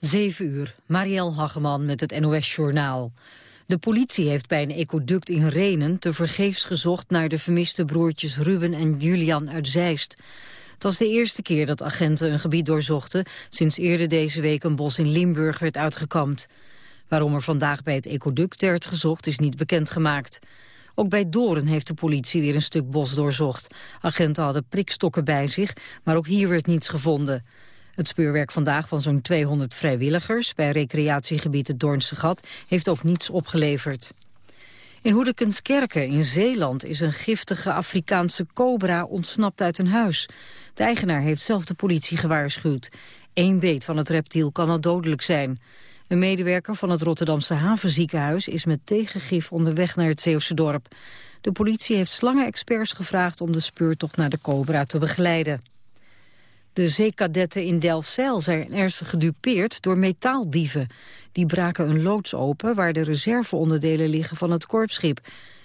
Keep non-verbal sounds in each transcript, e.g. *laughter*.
7 uur, Marielle Hageman met het NOS Journaal. De politie heeft bij een ecoduct in Renen tevergeefs gezocht naar de vermiste broertjes Ruben en Julian uit Zeist. Het was de eerste keer dat agenten een gebied doorzochten sinds eerder deze week een bos in Limburg werd uitgekampt. Waarom er vandaag bij het ecoduct werd gezocht is niet bekendgemaakt. Ook bij Doren heeft de politie weer een stuk bos doorzocht. Agenten hadden prikstokken bij zich, maar ook hier werd niets gevonden. Het speurwerk vandaag van zo'n 200 vrijwilligers bij recreatiegebied het Doornse Gat heeft ook niets opgeleverd. In Hoedekenskerken in Zeeland is een giftige Afrikaanse cobra ontsnapt uit een huis. De eigenaar heeft zelf de politie gewaarschuwd. Eén beet van het reptiel kan al dodelijk zijn. Een medewerker van het Rotterdamse havenziekenhuis is met tegengif onderweg naar het Zeeuwse dorp. De politie heeft slangenexperts gevraagd om de speurtocht naar de cobra te begeleiden. De zeekadetten in Delfzijl zijn ernstig gedupeerd door metaaldieven. Die braken een loods open waar de reserveonderdelen liggen van het korpsschip.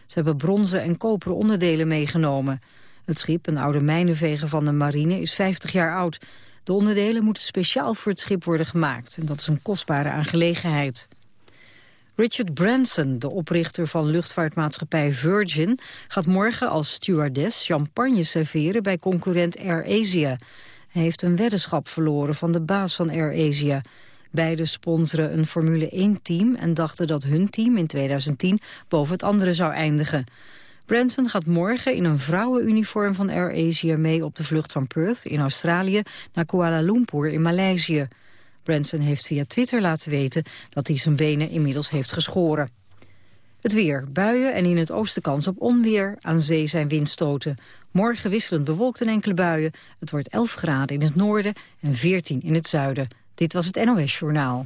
Ze hebben bronzen en koperen onderdelen meegenomen. Het schip, een oude mijnenveger van de marine, is 50 jaar oud. De onderdelen moeten speciaal voor het schip worden gemaakt. En dat is een kostbare aangelegenheid. Richard Branson, de oprichter van luchtvaartmaatschappij Virgin... gaat morgen als stewardess champagne serveren bij concurrent AirAsia. Hij heeft een weddenschap verloren van de baas van AirAsia. Beide sponsoren een Formule 1-team en dachten dat hun team in 2010 boven het andere zou eindigen. Branson gaat morgen in een vrouwenuniform van AirAsia mee op de vlucht van Perth in Australië naar Kuala Lumpur in Maleisië. Branson heeft via Twitter laten weten dat hij zijn benen inmiddels heeft geschoren. Het weer, buien en in het oosten kans op onweer. Aan zee zijn windstoten. Morgen wisselend bewolkt en enkele buien. Het wordt 11 graden in het noorden en 14 in het zuiden. Dit was het NOS Journaal.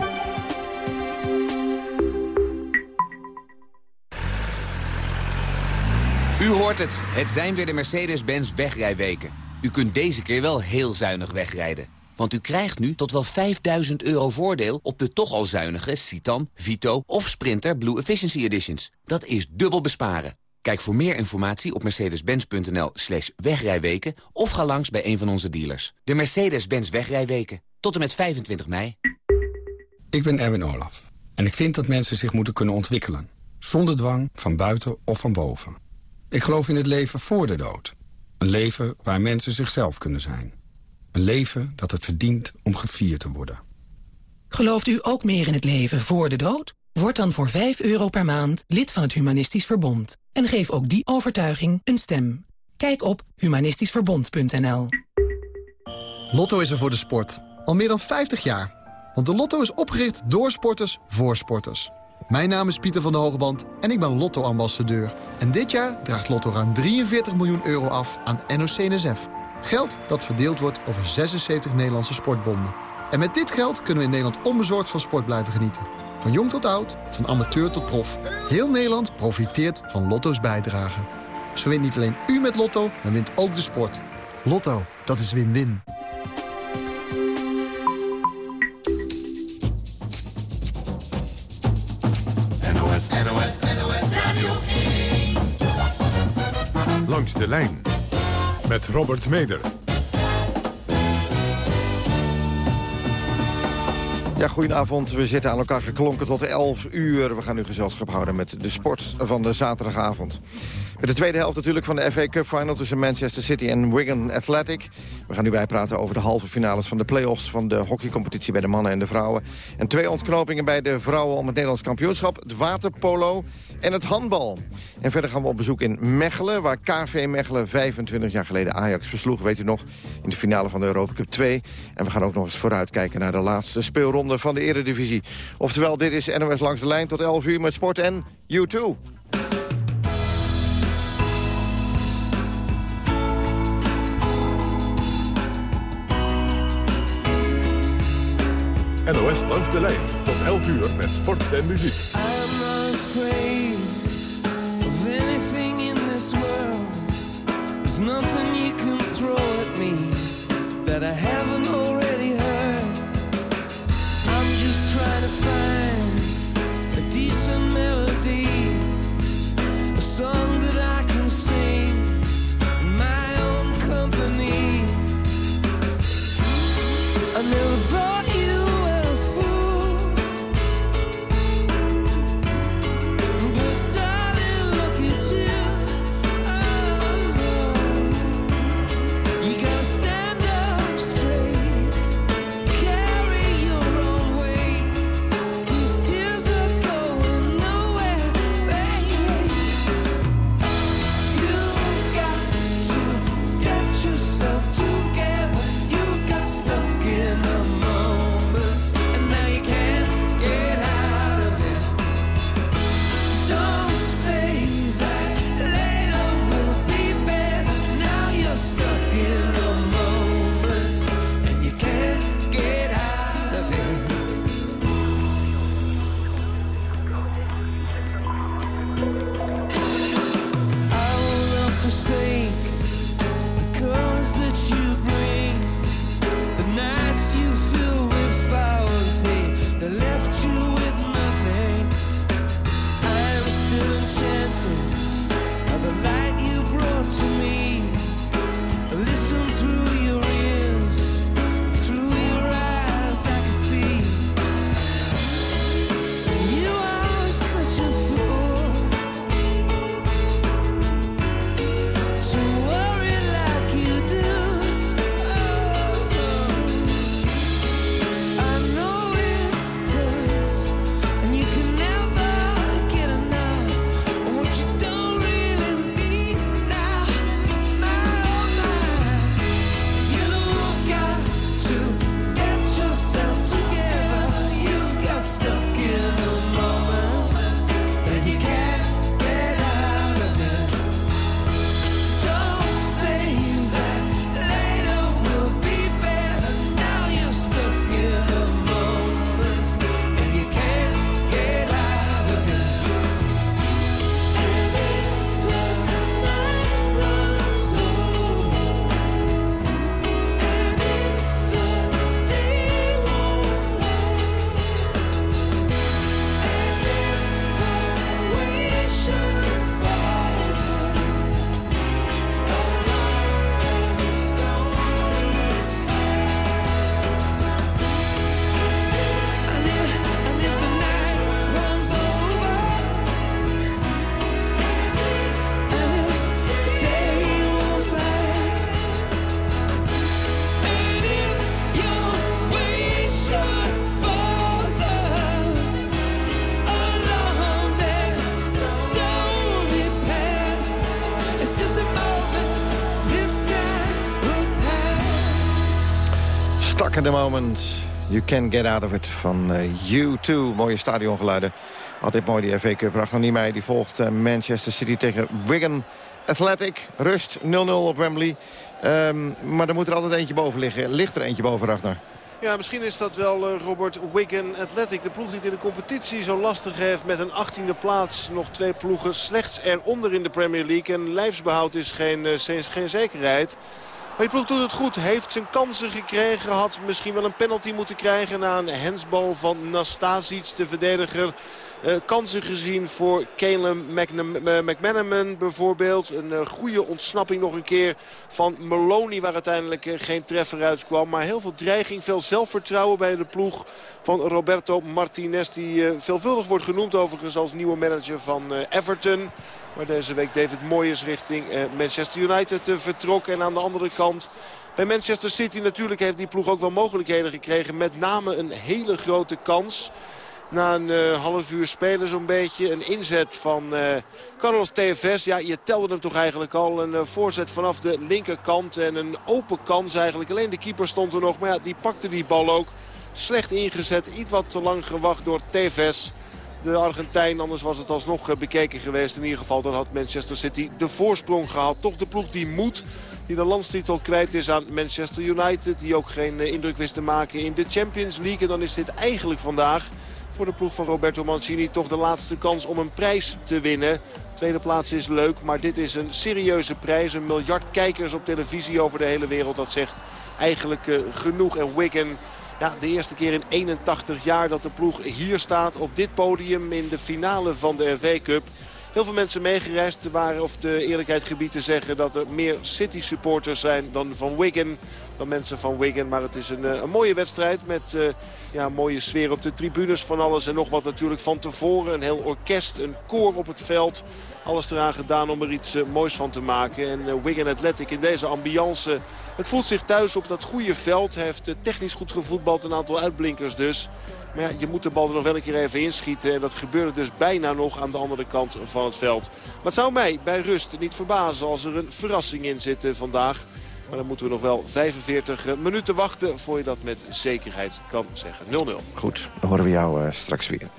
U hoort het. Het zijn weer de Mercedes-Benz wegrijweken. U kunt deze keer wel heel zuinig wegrijden. Want u krijgt nu tot wel 5000 euro voordeel op de toch al zuinige Citan, Vito of Sprinter Blue Efficiency Editions. Dat is dubbel besparen. Kijk voor meer informatie op mercedes-benz.nl slash wegrijweken... of ga langs bij een van onze dealers. De Mercedes-Benz wegrijweken. Tot en met 25 mei. Ik ben Erwin Olaf. En ik vind dat mensen zich moeten kunnen ontwikkelen. Zonder dwang, van buiten of van boven. Ik geloof in het leven voor de dood. Een leven waar mensen zichzelf kunnen zijn. Een leven dat het verdient om gevierd te worden. Gelooft u ook meer in het leven voor de dood? Word dan voor 5 euro per maand lid van het Humanistisch Verbond. En geef ook die overtuiging een stem. Kijk op humanistischverbond.nl Lotto is er voor de sport. Al meer dan 50 jaar. Want de Lotto is opgericht door sporters voor sporters. Mijn naam is Pieter van der Hogeband en ik ben Lotto-ambassadeur. En dit jaar draagt Lotto ruim 43 miljoen euro af aan NOC-NSF. Geld dat verdeeld wordt over 76 Nederlandse sportbonden. En met dit geld kunnen we in Nederland onbezorgd van sport blijven genieten. Van jong tot oud, van amateur tot prof. Heel Nederland profiteert van Lotto's bijdrage. Zo wint niet alleen u met Lotto, maar wint ook de sport. Lotto, dat is win-win. NOS, NOS, NOS Radio 1. Langs de lijn met Robert Meder. Ja, goedenavond. We zitten aan elkaar geklonken tot 11 uur. We gaan nu gezelschap houden met de sport van de zaterdagavond. Met de tweede helft natuurlijk van de FA Cup Final tussen Manchester City en Wigan Athletic. We gaan nu bijpraten over de halve finales van de play-offs van de hockeycompetitie bij de mannen en de vrouwen. En twee ontknopingen bij de vrouwen om het Nederlands kampioenschap. Het waterpolo en het handbal. En verder gaan we op bezoek in Mechelen, waar KV Mechelen 25 jaar geleden Ajax versloeg, weet u nog, in de finale van de Europa Cup 2. En we gaan ook nog eens vooruitkijken naar de laatste speelronde van de Eredivisie. Oftewel, dit is NOS Langs de Lijn tot 11 uur met sport en U2. NOS langs de lijn tot 11 uur met sport en muziek. There's nothing you can throw at me that I haven't In the Moment. You can get out of it van uh, U2. Mooie stadiongeluiden. Altijd mooi die FA Cup. Ragnar Niemeyer die volgt uh, Manchester City tegen Wigan Athletic. Rust 0-0 op Wembley. Um, maar er moet er altijd eentje boven liggen. Ligt er eentje boven, Ragnar? Ja, misschien is dat wel uh, Robert Wigan Athletic. De ploeg die het in de competitie zo lastig heeft met een 18e plaats. Nog twee ploegen slechts eronder in de Premier League. En lijfsbehoud is geen, geen zekerheid. Maar die ploeg doet het goed. Heeft zijn kansen gekregen. Had misschien wel een penalty moeten krijgen na een hensbal van Nastasic, de verdediger. Uh, kansen gezien voor Caleb McManaman bijvoorbeeld. Een uh, goede ontsnapping nog een keer van Maloney waar uiteindelijk geen treffer uitkwam. Maar heel veel dreiging, veel zelfvertrouwen bij de ploeg van Roberto Martinez. Die veelvuldig wordt genoemd overigens als nieuwe manager van Everton. Waar deze week David Moyes richting Manchester United vertrok. En aan de andere kant... Bij Manchester City natuurlijk heeft die ploeg ook wel mogelijkheden gekregen. Met name een hele grote kans. Na een uh, half uur spelen zo'n beetje. Een inzet van uh, Carlos Tevez. Ja, je telde hem toch eigenlijk al. Een uh, voorzet vanaf de linkerkant. En een open kans eigenlijk. Alleen de keeper stond er nog. Maar ja, die pakte die bal ook. Slecht ingezet. Iets wat te lang gewacht door Tevez. De Argentijn, anders was het alsnog bekeken geweest. In ieder geval dan had Manchester City de voorsprong gehaald. Toch de ploeg die moet. Die de landstitel kwijt is aan Manchester United. Die ook geen indruk wist te maken in de Champions League. En dan is dit eigenlijk vandaag voor de ploeg van Roberto Mancini toch de laatste kans om een prijs te winnen. Tweede plaats is leuk, maar dit is een serieuze prijs. Een miljard kijkers op televisie over de hele wereld. Dat zegt eigenlijk uh, genoeg. En Wigan, ja, de eerste keer in 81 jaar dat de ploeg hier staat op dit podium in de finale van de RV Cup heel veel mensen meegereisd waren. Of de eerlijkheid gebied te zeggen dat er meer City supporters zijn dan van Wigan. Dan mensen van Wigan. Maar het is een, eh, een mooie wedstrijd met uh, ja, mooie sfeer op de tribunes van alles. En nog wat natuurlijk van tevoren. Een heel orkest, een koor op het veld. Alles eraan gedaan om er iets uh, moois van te maken. En Wigan Athletic in deze ambiance. Het voelt zich thuis op dat goede veld. Heeft technisch goed gevoetbald. Een aantal uitblinkers dus. Maar ja, je moet de bal er nog wel een keer even inschieten. En dat gebeurde dus bijna nog aan de andere kant van het veld. Maar het zou mij bij rust niet verbazen als er een verrassing in zit eh, vandaag. Maar dan moeten we nog wel 45 eh, minuten wachten voor je dat met zekerheid kan zeggen. 0-0. Goed, dan horen we jou straks weer.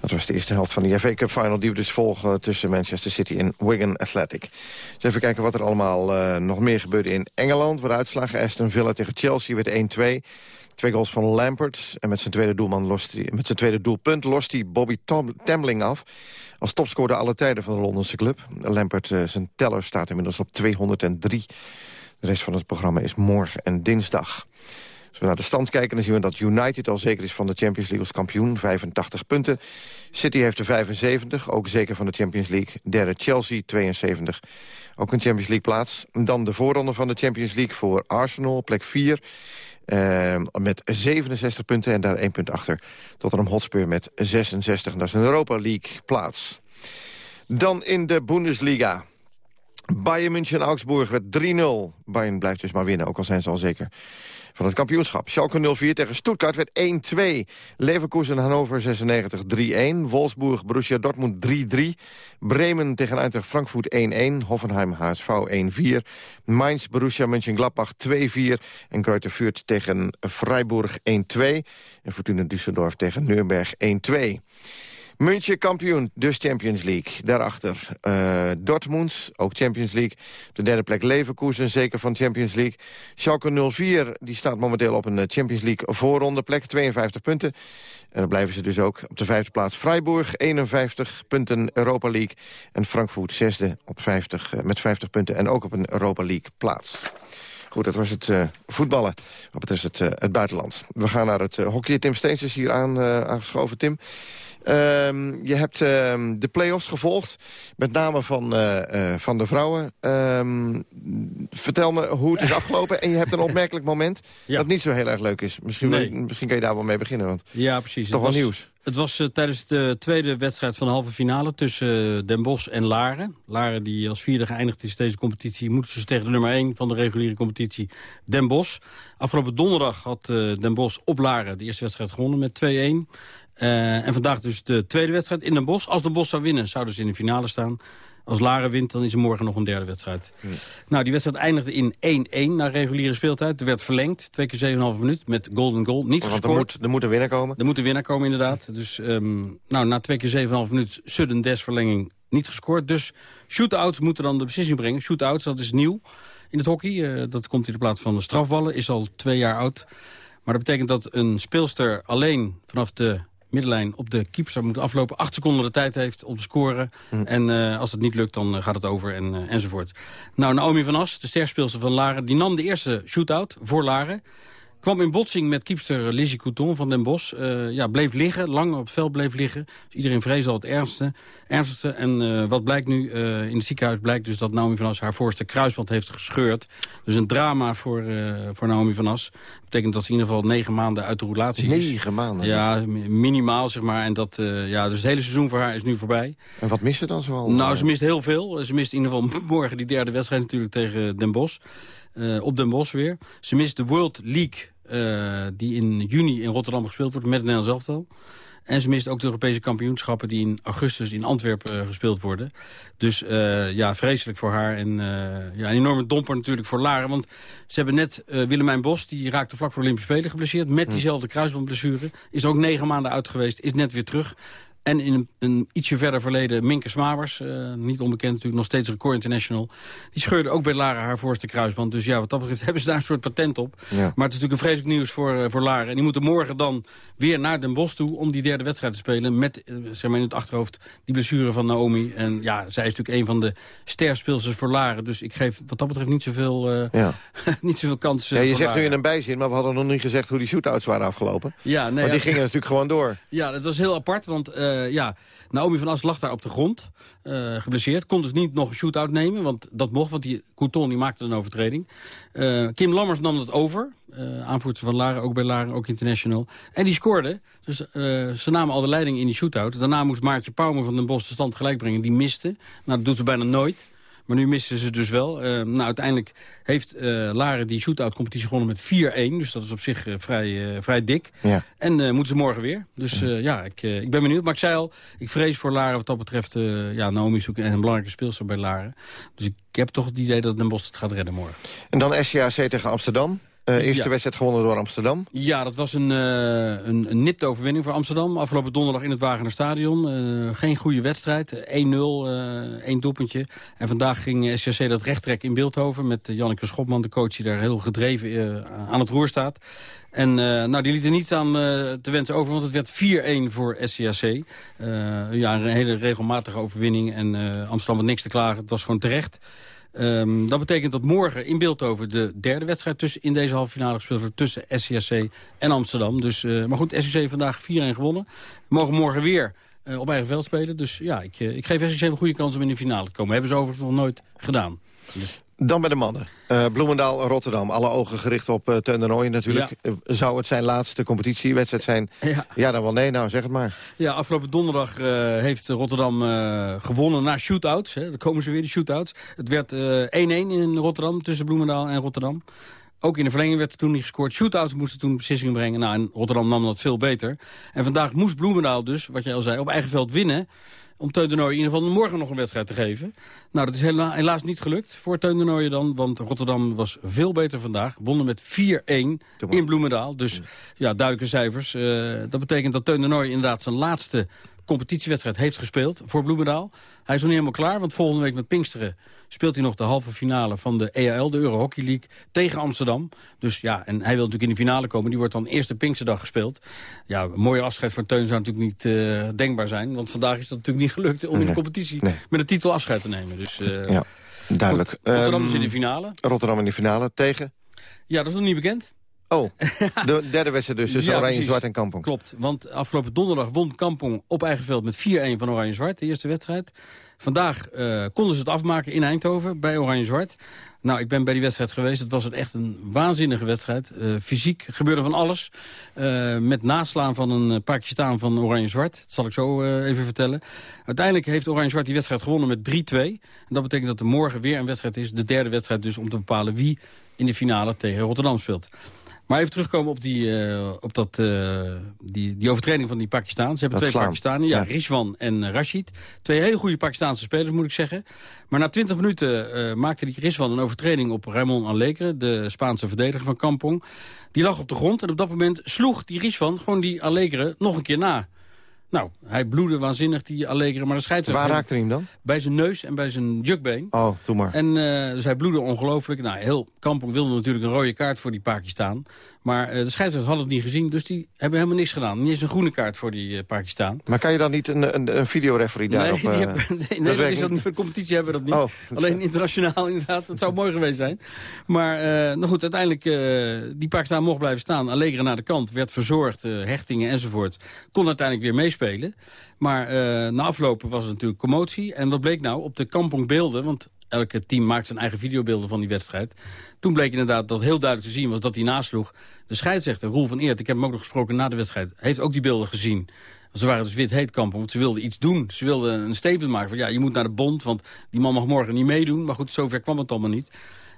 Dat was de eerste helft van de FA Cup Final die we dus volgen tussen Manchester City en Wigan Athletic. Dus even kijken wat er allemaal uh, nog meer gebeurde in Engeland. Waar de uitslagen Aston Villa tegen Chelsea werd 1-2. Twee goals van Lampert. En met zijn tweede, doelman lost met zijn tweede doelpunt lost hij Bobby Tom, Tambling af. Als topscorer alle tijden van de Londense club. Lampert, uh, zijn teller staat inmiddels op 203. De rest van het programma is morgen en dinsdag. Als we naar de stand kijken, dan zien we dat United al zeker is van de Champions League als kampioen. 85 punten. City heeft er 75, ook zeker van de Champions League. Derde Chelsea, 72. Ook een Champions League plaats. Dan de voorronde van de Champions League voor Arsenal, plek 4. Uh, met 67 punten en daar één punt achter. Tottenham Hotspur met 66. En dat is een Europa League plaats. Dan in de Bundesliga. Bayern München-Augsburg werd 3-0. Bayern blijft dus maar winnen, ook al zijn ze al zeker van het kampioenschap. Schalke 04 tegen Stuttgart werd 1-2. Leverkusen Hannover 96 3-1. Wolfsburg Borussia Dortmund 3-3. Bremen tegen Eintracht Frankfurt 1-1. Hoffenheim HSV 1-4. Mainz Borussia Mönchengladbach 2-4. En Greuther tegen Freiburg 1-2. En Fortuna Düsseldorf tegen Nürnberg 1-2. München kampioen, dus Champions League. Daarachter uh, Dortmund, ook Champions League. Op de derde plek Leverkusen, zeker van Champions League. Schalke 04, die staat momenteel op een eh, Champions League voorronde plek. 52 punten. En dan blijven ze dus ook op de vijfde plaats. Freiburg, 51 punten Europa League. En Frankfurt zesde op 50, uh, met 50 punten. En ook op een Europa League plaats. Goed, dat was het voetballen wat betreft het, het buitenland. We gaan naar het hockey. Tim Steens is hier aan, aangeschoven. Tim, Um, je hebt um, de play-offs gevolgd, met name van, uh, uh, van de vrouwen. Um, vertel me hoe het is afgelopen. En je hebt een opmerkelijk moment *laughs* ja. dat niet zo heel erg leuk is. Misschien, nee. misschien kan je daar wel mee beginnen. Want ja, precies. Toch wel nieuws. Het was uh, tijdens de tweede wedstrijd van de halve finale tussen Den Bosch en Laren. Laren die als vierde geëindigd is deze competitie... moeten ze tegen de nummer 1 van de reguliere competitie Den Bosch. Afgelopen donderdag had Den Bosch op Laren de eerste wedstrijd gewonnen met 2-1. Uh, en vandaag dus de tweede wedstrijd in Den Bosch. Als Den Bosch zou winnen, zouden ze in de finale staan. Als Laren wint, dan is er morgen nog een derde wedstrijd. Nou, die wedstrijd eindigde in 1-1 na reguliere speeltijd. Er werd verlengd, twee keer 7,5 minuut met golden goal. Niet Want gescoord. er moet, er moet een winnaar komen. Er moet een winnaar komen, inderdaad. Dus ehm, nou, na twee keer 7,5 minuut sudden death verlenging niet gescoord. Dus shootouts moeten dan de beslissing brengen. Shootouts, dat is nieuw in het hockey. Eh, dat komt in de plaats van de strafballen. Is al twee jaar oud. Maar dat betekent dat een speelster alleen vanaf de middenlijn op de keeper moet aflopen. Acht seconden de tijd heeft om te scoren. En eh, als het niet lukt, dan eh, gaat het over en, eh, enzovoort. Nou, Naomi van As, de sterspeelster van Laren... die nam de eerste shootout voor Laren. Kwam in botsing met kiepster Lizzie Couton van Den Bosch. Eh, ja, bleef liggen, lang op het veld bleef liggen. Dus iedereen vreesde al het ergste. ernstigste. En eh, wat blijkt nu? eh, in het ziekenhuis blijkt dus dat Naomi van As haar voorste kruisband heeft gescheurd. Dus een drama voor, voor Naomi van As. Dat betekent dat ze in ieder geval negen maanden uit de roulatie is. Negen maanden. Ja, mi- minimaal zeg maar. En dat, ja, dus het hele seizoen voor haar is nu voorbij. En wat mist ze dan zoal? Nou, ze mist heel veel. Ze mist in ieder geval *laughs* morgen die derde wedstrijd natuurlijk tegen Den Bosch. Eh, op Den Bosch weer. Ze mist de World League eh, die in juni in Rotterdam gespeeld wordt met het Nederlands elftal. En ze mist ook de Europese kampioenschappen die in augustus in Antwerpen eh, gespeeld worden. Dus ja, vreselijk voor haar. En ja, een enorme domper natuurlijk voor Laren. Want ze hebben net Willemijn Bos, die raakte vlak voor de Olympische Spelen geblesseerd. Met diezelfde kruisbandblessure. Is ook negen maanden uit geweest. Is net weer terug. En in een, een ietsje verder verleden Minke Smabers, eh, niet onbekend natuurlijk, nog steeds record international. Die scheurde ook bij Lara haar voorste kruisband. Dus ja, wat dat betreft *laughs* hebben ze daar een soort patent op. Ja. Maar het is natuurlijk een vreselijk nieuws voor, eh, voor Lara. En die moeten morgen dan weer naar Den Bosch toe om die derde wedstrijd te spelen. Met, eh, zeg maar in het achterhoofd, die blessure van Naomi. En ja, zij is natuurlijk een van de sterspeelsters voor Lara. Dus ik geef wat dat betreft niet zoveel, Ja. *laughs* niet zoveel kansen Ja, je zegt nu in een bijzin, maar we hadden nog niet gezegd hoe die shootouts waren afgelopen. Ja, nee, maar die gingen natuurlijk gewoon door. Ja, dat was heel apart, want eh, ja, Naomi van As lag daar op de grond, eh, geblesseerd. Kon dus niet nog een shootout nemen, want dat mocht, want die Couton die maakte een overtreding. Eh, Kim Lammers nam dat over, aanvoerster van Laren, ook bij Laren, ook international. En die scoorde, dus ze namen al de leiding in die shootout. Daarna moest Maartje Pauwme van den Bos de stand gelijk brengen, die miste. Nou, dat doet ze bijna nooit. Maar nu misten ze dus wel. Eh, nou, uiteindelijk heeft eh Laren die shootout competitie gewonnen met 4-1. Dus dat is op zich eh, vrij, vrij dik. Ja. En moeten ze morgen weer. Dus ja, ik, ik ben benieuwd. Maar ik zei al, ik vrees voor Laren wat dat betreft... ja, Naomi is ook een belangrijke speelster bij Laren. Dus ik heb toch het idee dat Den Bosch het gaat redden morgen. En dan SCAC tegen Amsterdam. Eh, eerste Ja. wedstrijd gewonnen door Amsterdam. Ja, dat was een, eh, een, een nipte overwinning voor Amsterdam. Afgelopen donderdag in het Wagener Stadion. Eh, geen goede wedstrijd. 1-0, eh één doelpuntje. En vandaag ging SCC dat rechttrekken in Beeldhoven... met Janneke Schopman, de coach die daar heel gedreven aan het roer staat. En nou, die liet er niets aan te wensen over, want het werd 4-1 voor SCAC. Ja, een hele regelmatige overwinning en Amsterdam had niks te klagen. Het was gewoon terecht. Ehm, dat betekent dat morgen in Beeldhoven de derde wedstrijd tussen, in deze halve finale gespeeld wordt tussen SCAC en Amsterdam. Dus, eh, maar goed, SCC vandaag 4-1 gewonnen. We mogen morgen weer eh, op eigen veld spelen. Dus ja, ik, eh, ik geef SCC een goede kans om in de finale te komen. Hebben ze overigens nog nooit gedaan. Dus, Dan bij de mannen. Eh, Bloemendaal, Rotterdam. Alle ogen gericht op uh, Teun de natuurlijk. Eh, zou het zijn laatste competitiewedstrijd zijn? ja. Ja, dan wel nee. Nou, zeg het maar. Ja, afgelopen donderdag heeft Rotterdam gewonnen na shootouts. Hè. Dan komen ze weer, die shootouts. Het werd eh, 1-1 in Rotterdam, tussen Bloemendaal en Rotterdam. Ook in de verlenging werd er toen niet gescoord. Shootouts moesten toen beslissingen brengen. Nou, en Rotterdam nam dat veel beter. En vandaag moest Bloemendaal dus, wat jij al zei, op eigen veld winnen om Teun de Nooijen in ieder geval morgen nog een wedstrijd te geven. Nou, dat is hela helaas niet gelukt voor Teun de Nooijen dan. Want Rotterdam was veel beter vandaag. Wonnen met 4-1 in Bloemendaal. Dus ja, duidelijke cijfers. Uh, dat betekent dat Teun de Nooijen inderdaad zijn laatste competitiewedstrijd heeft gespeeld voor Bloemendaal. Hij is nog niet helemaal klaar, want volgende week met Pinksteren speelt hij nog de halve finale van de EAL, de Euro Hockey League, tegen Amsterdam. Dus ja, en hij wil natuurlijk in de finale komen. Die wordt dan eerste Pinksterdag gespeeld. Ja, een mooie afscheid voor Teun zou natuurlijk niet uh, denkbaar zijn. Want vandaag is dat natuurlijk niet gelukt om nee. in de competitie nee. met een titel afscheid te nemen. Dus, uh, ja, duidelijk. Goed, Rotterdam um, is in de finale. Rotterdam in de finale tegen? Ja, dat is nog niet bekend. Oh, *laughs* de derde wedstrijd dus tussen ja, Oranje-Zwart en Kampong. Klopt, want afgelopen donderdag won Kampong op eigen veld met 4-1 van Oranje-Zwart, de eerste wedstrijd. Vandaag uh, konden ze het afmaken in Eindhoven bij Oranje-Zwart. Nou, ik ben bij die wedstrijd geweest. Het was een echt een waanzinnige wedstrijd. Uh, fysiek gebeurde van alles. Uh, met naslaan van een Pakistaan van Oranje-Zwart. Dat zal ik zo even vertellen. Uiteindelijk heeft Oranje-Zwart die wedstrijd gewonnen met 3-2. En dat betekent dat er morgen weer een wedstrijd is. De derde wedstrijd dus om te bepalen wie in de finale tegen Rotterdam speelt. Maar even terugkomen op, die, uh, op dat, uh, die, die overtreding van die Pakistan. Ze hebben Dat twee. Pakistanen, ja, Ja. Rizwan en Rashid. Twee hele goede Pakistaanse spelers, moet ik zeggen. Maar na 20 minuten uh, maakte die Rizwan een overtreding op Raymond Alekere... de Spaanse verdediger van Kampong. Die lag op de grond en op dat moment sloeg die Rizwan... gewoon die Alekere nog een keer na. Nou, hij bloedde waanzinnig, die Allegre, maar de scheidsrechter... Waar raakte hij hem dan? Bij zijn neus en bij zijn jukbeen. Oh, doe maar. En uh, dus hij bloedde ongelooflijk. Nou, heel Kampong wilde natuurlijk een rode kaart voor die Pakistan. Maar uh, de scheidsrechter had het niet gezien, dus die hebben helemaal niks gedaan. Niet eens een groene kaart voor die uh, Pakistan. Maar kan je dan niet een, een, een videoreferee daarop... *laughs* Nee, hebben, nee, nee dat is dat, de competitie hebben we dat niet. Oh, *laughs* Alleen internationaal *laughs* inderdaad. Dat zou mooi geweest zijn. Maar nou goed, uiteindelijk, die Pakistan mocht blijven staan. Allegre naar de kant, werd verzorgd, hechtingen enzovoort. Kon uiteindelijk weer meespelen. Maar uh, na aflopen was het natuurlijk commotie. En wat bleek nou? Op de kampongbeelden, want elke team maakt zijn eigen videobeelden van die wedstrijd. Toen bleek inderdaad dat heel duidelijk te zien was dat hij nasloeg. De scheidsrechter, Roel van Eert, ik heb hem ook nog gesproken na de wedstrijd... heeft ook die beelden gezien. Ze waren dus wit heet kampen, want ze wilden iets doen. Ze wilden een statement maken van ja, je moet naar de bond... want die man mag morgen niet meedoen. Maar goed, zover kwam het allemaal niet.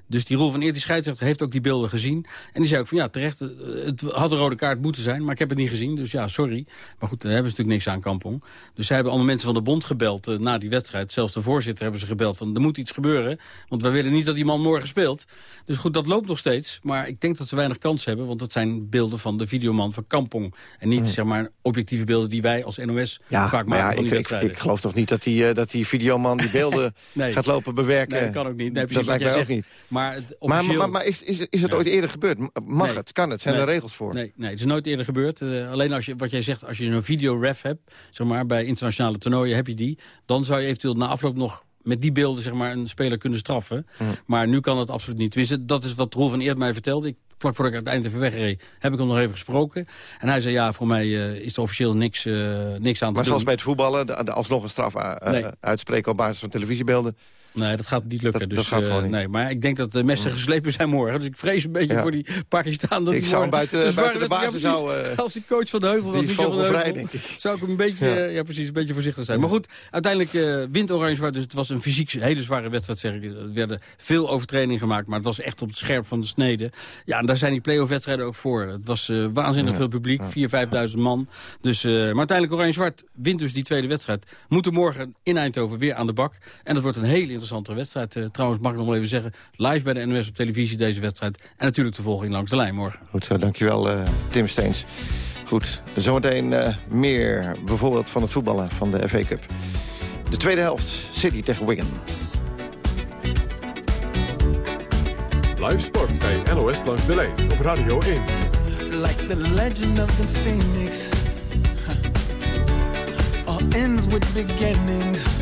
Dus die Roel van Eert, die scheidsrechter, heeft ook die beelden gezien. En die zei ook van ja, terecht, het had een rode kaart moeten zijn... maar ik heb het niet gezien, dus ja, sorry. Maar goed, daar hebben ze natuurlijk niks aan, Kampong. Dus zij hebben allemaal mensen van de bond gebeld uh, na die wedstrijd. Zelfs de voorzitter hebben ze gebeld van er moet iets gebeuren... want wij willen niet dat die man morgen speelt. Dus goed, dat loopt nog steeds. Maar ik denk dat ze weinig kans hebben... want dat zijn beelden van de videoman van Kampong. En niet, zeg maar, objectieve beelden die wij als NOS ja, vaak maken ja, van die ik, wedstrijden. Ik, ik geloof toch niet dat die, uh, dat die videoman die *laughs* beelden nee. gaat lopen bewerken. Nee, dat kan ook niet. Nee, dat lijkt mij ook niet. Maar, het maar, maar, maar, maar is, is, is het ooit eerder gebeurd? Mag Nee. het? Kan het? Zijn Nee. er regels voor? Nee, nee, het is nooit eerder gebeurd. Eh, alleen als je, wat jij zegt, als je een videoref hebt, zeg maar, bij internationale toernooien heb je die, dan zou je eventueel na afloop nog met die beelden zeg maar, een speler kunnen straffen. Maar nu kan dat absoluut niet. Tenminste, dat is wat Roel van Eert mij vertelde. Ik, vlak voordat ik aan het eind even wegreed, heb ik hem nog even gesproken. En hij zei, ja, voor mij eh, is er officieel niks, eh, niks aan Maar te zoals doen. bij het voetballen, de, de- alsnog een straf uh, Nee. uitspreken op basis van televisiebeelden. Nee, dat gaat niet lukken. Dat- dus, dat gaat eh, gewoon niet. Nee, maar ik denk dat de messen geslepen zijn morgen. Dus ik vrees een beetje Ja. voor die Pakistan. Dat Ik die zou hem morgen- buiten- Dus buiten de ja, basis zou, eh, Als die coach van de Heuvel was, die Michel van de vogelvrij, Heuvel, denk ik. zou ik een beetje, Ja. ja. precies, een beetje voorzichtig zijn. Maar goed, uiteindelijk eh wint Oranje-Zwart. Dus het was een fysiek hele zware wedstrijd, zeg ik. Er werden veel overtredingen gemaakt, maar het was echt op het scherp van de snede. Ja, en daar zijn die play-off wedstrijden ook voor. Het was eh, waanzinnig veel publiek, 4.000, 5.000 man. Dus, eh, maar uiteindelijk Oranje-Zwart wint dus die tweede wedstrijd. Moeten morgen in Eindhoven weer aan de bak. En dat wordt een hele interessante wedstrijd. Eh, trouwens, mag ik nog wel even zeggen, live bij de NOS op televisie deze wedstrijd. En natuurlijk te volgen in Langs de Lijn morgen. Goed zo, dankjewel eh, Tim Steens. Goed, zometeen eh, meer bijvoorbeeld van het voetballen van de FA Cup. De tweede helft, City tegen Wigan. Live sport bij NOS Langs de Lijn op Radio 1. like the legend of the phoenix. Huh. All ends with beginnings.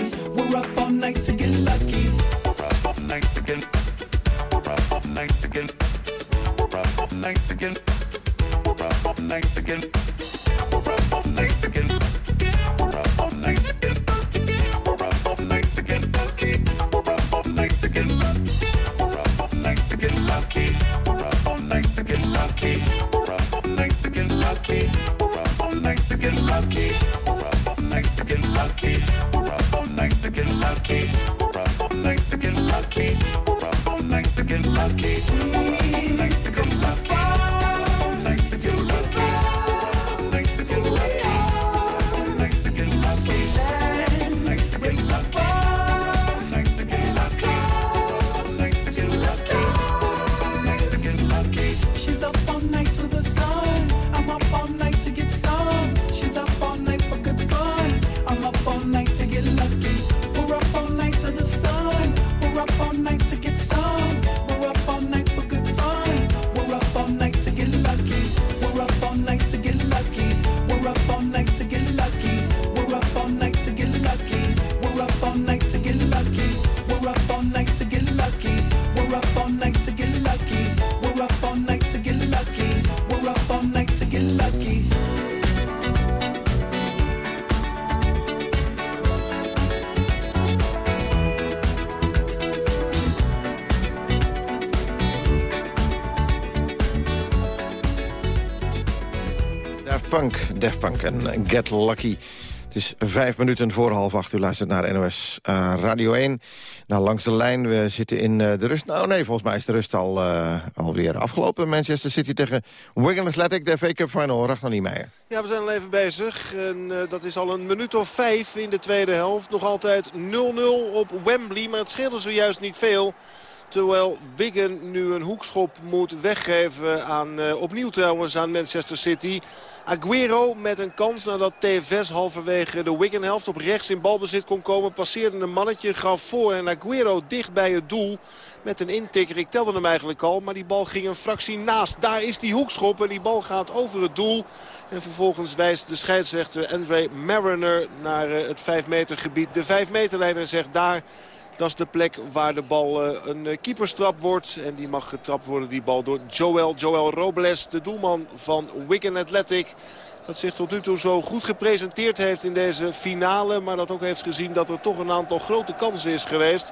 Daft Punk, Daft Punk en Get Lucky. Het is vijf minuten voor half acht. U luistert naar NOS eh, Radio 1. Nou, langs de lijn, we zitten in eh, de rust. Nou nee, volgens mij is de rust al, eh, alweer afgelopen. Manchester City tegen Wigan Athletic, de FA Cup Final. Ragnar Niemeyer. Ja, we zijn al even bezig. En dat is al een minuut of vijf in de tweede helft. Nog altijd 0-0 op Wembley, maar het scheelde zojuist niet veel. Terwijl Wigan nu een hoekschop moet weggeven aan, eh, opnieuw trouwens aan Manchester City. Aguero met een kans nadat TVS halverwege de Wigan-helft op rechts in balbezit kon komen. Passeerde een mannetje, gaf voor en Aguero dicht bij het doel met een intikker. Ik telde hem eigenlijk al, maar die bal ging een fractie naast. Daar is die hoekschop en die bal gaat over het doel. En vervolgens wijst de scheidsrechter Andre Mariner naar eh, het 5 meter gebied. De 5 meterlijn en zegt daar... Dat is de plek waar de bal eh, een eh, keeperstrap wordt. En die mag getrapt worden, die bal, door Joel. Joel Robles, de doelman van Wigan Athletic. Dat zich tot nu toe zo goed gepresenteerd heeft in deze finale. Maar dat ook heeft gezien dat er toch een aantal grote kansen is geweest.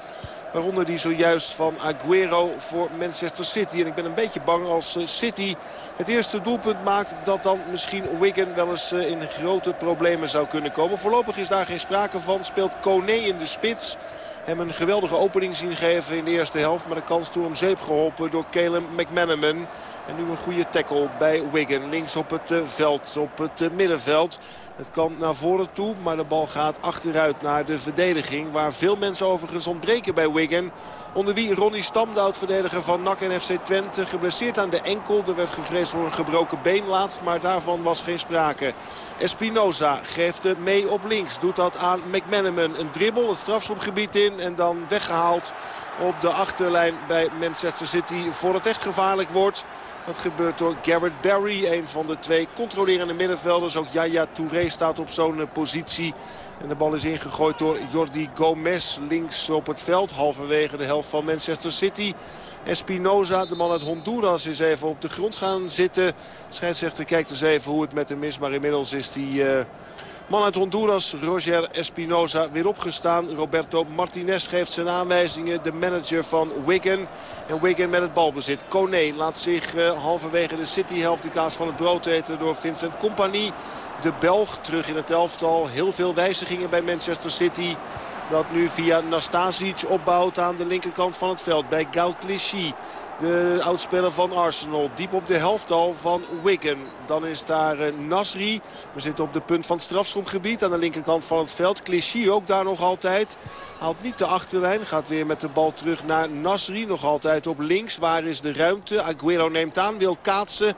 Waaronder die zojuist van Aguero voor Manchester City. En ik ben een beetje bang als eh, City het eerste doelpunt maakt... dat dan misschien Wigan wel eens in grote problemen zou kunnen komen. Voorlopig is daar geen sprake van. Speelt Kone in de spits. Hem een geweldige opening zien geven in de eerste helft. Maar de kans toen om zeep geholpen door Caleb McManaman. En nu een goede tackle bij Wigan. Links op het eh, veld, op het eh, middenveld. Het kan naar voren toe, maar de bal gaat achteruit naar de verdediging. Waar veel mensen overigens ontbreken bij Wigan. Onder wie Ronnie Stam, de oud-verdediger van NAC en FC Twente. Geblesseerd aan de enkel. Er werd gevreesd voor een gebroken been laatst, maar daarvan was geen sprake. Espinoza geeft het mee op links. Doet dat aan McManaman. Een dribbel, het strafschopgebied in en dan weggehaald op de achterlijn bij Manchester City voor het echt gevaarlijk wordt. Dat gebeurt door Garrett Barry, een van de twee controlerende middenvelders. Ook Yaya Touré staat op zo'n eh, positie. En de bal is ingegooid door Jordi Gomez links op het veld. Halverwege de helft van Manchester City. Espinoza, de man uit Honduras, is even op de grond gaan zitten. Scheidsrechter kijkt eens even hoe het met hem is. Maar inmiddels is die... eh, Man uit Honduras, Roger Espinoza, weer opgestaan. Roberto Martinez geeft zijn aanwijzingen. De manager van Wigan. En Wigan met het balbezit. Kone laat zich uh, halverwege de City-helft de kaas van het brood eten door Vincent Compagnie. De Belg terug in het elftal. Heel veel wijzigingen bij Manchester City. Dat nu via Nastasic opbouwt aan de linkerkant van het veld. Bij Gout Clichy. De oudspeler van Arsenal. Diep op de helft al van Wigan. Dan is daar uh, Nasri. We zitten op de punt van het strafschopgebied aan de linkerkant van het veld. Clichy ook daar nog altijd. Haalt niet de achterlijn. Gaat weer met de bal terug naar Nasri. Nog altijd op links. Waar is de ruimte? Aguero neemt aan. Wil kaatsen.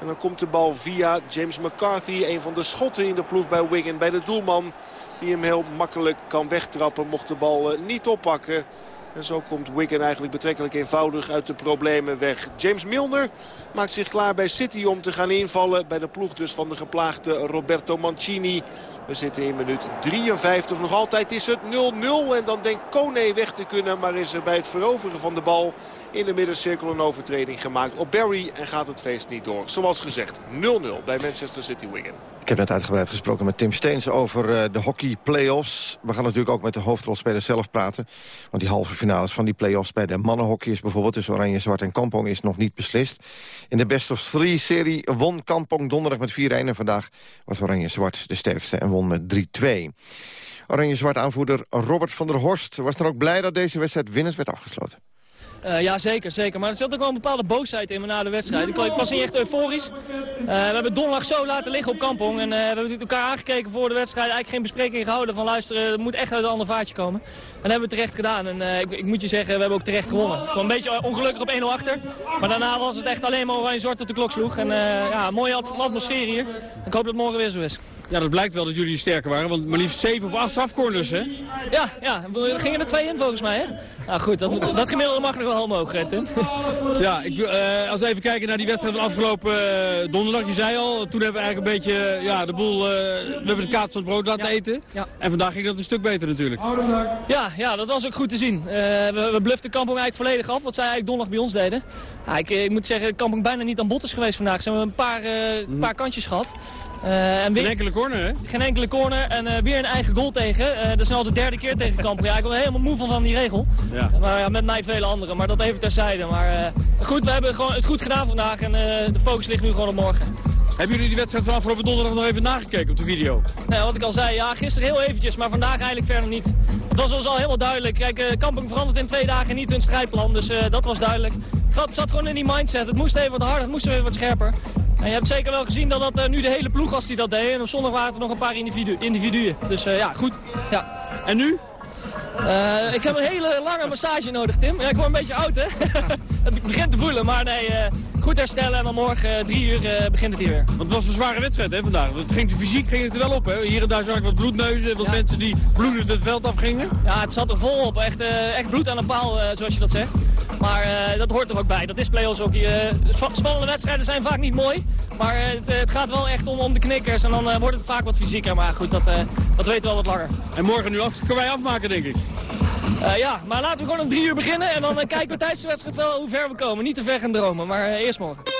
En dan komt de bal via James McCarthy. Een van de schotten in de ploeg bij Wigan. Bij de doelman. Die hem heel makkelijk kan wegtrappen. Mocht de bal uh, niet oppakken. En zo komt Wigan eigenlijk betrekkelijk eenvoudig uit de problemen weg. James Milner maakt zich klaar bij City om te gaan invallen. Bij de ploeg dus van de geplaagde Roberto Mancini. We zitten in minuut 53. Nog altijd is het 0-0. En dan denkt Kone weg te kunnen. Maar is er bij het veroveren van de bal in de middencirkel een overtreding gemaakt op Barry. En gaat het feest niet door. Zoals gezegd 0-0 bij Manchester City Wigan. Ik heb net uitgebreid gesproken met Tim Steens over uh, de hockey playoffs. We gaan natuurlijk ook met de hoofdrolspeler zelf praten. Want die halve finales van die playoffs bij de mannenhockey is bijvoorbeeld... tussen Oranje, Zwart en Kampong is nog niet beslist. In de best of three serie won Kampong donderdag met 4-1. En vandaag was Oranje Zwart de sterkste en won met 3-2. Oranje-zwart aanvoerder Robert van der Horst was dan ook blij dat deze wedstrijd winnend werd afgesloten. Uh, ja, zeker, zeker. Maar er zat ook wel een bepaalde boosheid in me na de wedstrijd. Ik, was niet echt euforisch. Uh, we hebben donderdag zo laten liggen op Kampong. En uh, we hebben elkaar aangekeken voor de wedstrijd. Eigenlijk geen bespreking gehouden van luisteren, het moet echt uit een ander vaartje komen. En dat hebben we terecht gedaan. En ik, ik, moet je zeggen, we hebben ook terecht gewonnen. Gewoon een beetje ongelukkig op 1-0 achter. Maar daarna was het echt alleen maar oranje zwart dat de klok sloeg. En ja, mooie atmosfeer hier. Ik hoop dat het morgen weer zo is. Ja, dat blijkt wel dat jullie sterker waren, want maar liefst 7 of 8 strafcorners, hè? Ja, ja, er gingen er twee in volgens mij, hè? Nou goed, dat, dat gemiddelde mag nog wel omhoog, Tim. Ja, ik, uh, als we even kijken naar die wedstrijd van afgelopen uh, donderdag, je zei al, toen hebben we eigenlijk een beetje, ja, de boel, uh, we hebben de kaats van het brood laten ja. eten. Ja. En vandaag ging dat een stuk beter natuurlijk. Ja, ja dat was ook goed te zien. we, we bluften Kampong eigenlijk volledig af, wat zij eigenlijk donderdag bij ons deden. Ja, ik, ik, moet zeggen, Kampong bijna niet aan bod is geweest vandaag. Ze hebben een paar, mm. paar kantjes gehad. En weer, geen enkele corner, hè? Geen enkele corner en uh, weer een eigen goal tegen. Uh, dat is nu al de derde keer tegen Kampong. Ja, ik er helemaal moe van, van die regel. Ja. Maar ja, met mij vele anderen, maar dat even terzijde. Maar goed, we hebben gewoon het goed gedaan vandaag en de focus ligt nu gewoon op morgen. Hebben jullie die wedstrijd van afgelopen donderdag nog even nagekeken op de video? Nee, wat ik al zei, ja, gisteren heel eventjes, maar vandaag eigenlijk verder niet. Het was ons al helemaal duidelijk. Kijk, uh, Kampong verandert in twee dagen niet hun strijdplan, dus uh, dat was duidelijk. Het zat gewoon in die mindset. Het moest even wat harder, het moest even wat scherper. En je hebt zeker wel gezien dat dat uh, nu de hele ploeg was die dat deed. En op zondag waren er nog een paar individu individuen. Dus ja, goed. Ja. En nu? Uh, ik heb een hele lange massage nodig, Tim. Ja, ik word een beetje oud, hè? *laughs* het begint te voelen, maar nee, uh, goed herstellen en dan morgen drie uur begint het hier weer. Want het was een zware wedstrijd, hè, vandaag. Het ging, fysiek ging het er wel op, hè? Hier en daar zag ik wat bloedneuzen, wat ja. mensen die bloedend het veld afgingen. Ja, het zat er vol op. Echt, echt bloed aan de paal, zoals je dat zegt. Maar dat hoort er ook bij. Dat is play-offs ook. spannende wedstrijden zijn vaak niet mooi. Maar het, het, gaat wel echt om, om de knikkers. En dan wordt het vaak wat fysieker. Maar goed, dat, dat weten we wel wat langer. En morgen nu af, kunnen wij afmaken, denk ik. Uh, ja, maar laten we gewoon om drie uur beginnen. En dan uh, kijken we tijdens de wedstrijd wel hoe ver we komen. Niet te ver gaan dromen, maar uh, eerst morgen.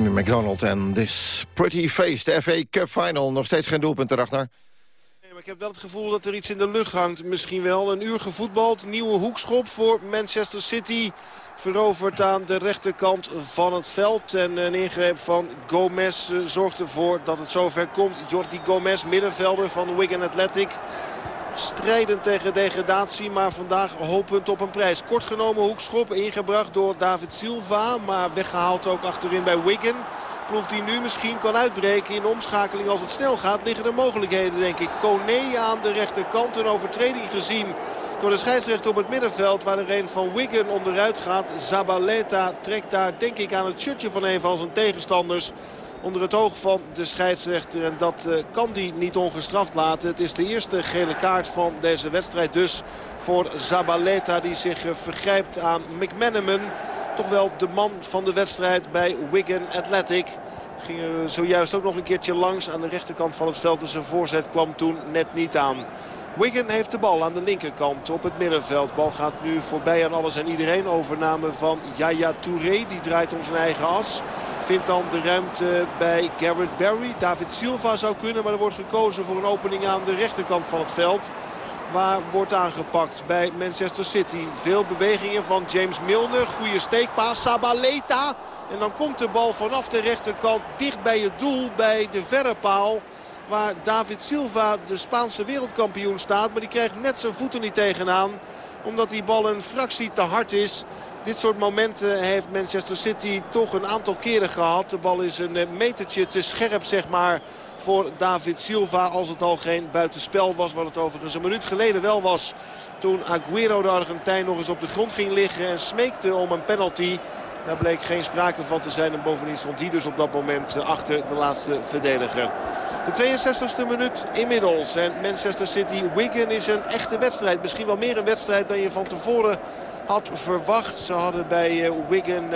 Amy McDonald en This Pretty Face, de FA Cup Final. Nog steeds geen doelpunt erachter. Maar ik heb wel het gevoel dat er iets in de lucht hangt. Misschien wel een uur gevoetbald. Nieuwe hoekschop voor Manchester City. Veroverd aan de rechterkant van het veld. En een ingreep van Gomez eh, zorgt ervoor dat het zover komt. Jordi Gomez, middenvelder van Wigan Athletic. Strijdend tegen degradatie, maar vandaag hopend op een prijs. Kort genomen hoekschop, ingebracht door David Silva. Maar weggehaald ook achterin bij Wigan. Ploeg die nu misschien kan uitbreken in de omschakeling als het snel gaat. Liggen er mogelijkheden denk ik. Kone aan de rechterkant. Een overtreding gezien door de scheidsrechter op het middenveld. Waar er een van Wigan onderuit gaat. Zabaleta trekt daar denk ik aan het shirtje van een van zijn tegenstanders onder het oog van de scheidsrechter. En dat uh, kan die niet ongestraft laten. Het is de eerste gele kaart van deze wedstrijd dus voor Zabaleta die zich uh, vergrijpt aan McManaman. Toch wel de man van de wedstrijd bij Wigan Athletic. Ging er zojuist ook nog een keertje langs aan de rechterkant van het veld. Dus zijn voorzet kwam toen net niet aan. Wigan heeft de bal aan de linkerkant op het middenveld. Bal gaat nu voorbij aan alles en iedereen. Overname van Yaya Touré. Die draait om zijn eigen as. Vindt dan de ruimte bij Garrett Barry. David Silva zou kunnen, maar er wordt gekozen voor een opening aan de rechterkant van het veld. Waar wordt aangepakt bij Manchester City. Veel bewegingen van James Milner. Goede steekpaas. Sabaleta. En dan komt de bal vanaf de rechterkant dicht bij het doel. Bij de verre paal. Waar David Silva, de Spaanse wereldkampioen, staat. Maar die krijgt net zijn voeten niet tegenaan. Omdat die bal een fractie te hard is. Dit soort momenten heeft Manchester City toch een aantal keren gehad. De bal is een metertje te scherp zeg maar voor David Silva. Als het al geen buitenspel was. Wat het overigens een minuut geleden wel was. Toen Aguero de Argentijn nog eens op de grond ging liggen. En smeekte om een penalty. Daar bleek geen sprake van te zijn. En bovendien stond hij dus op dat moment achter de laatste verdediger. De 62e minuut inmiddels. En Manchester City Wigan is een echte wedstrijd. Misschien wel meer een wedstrijd dan je van tevoren had verwacht. Ze hadden bij Wigan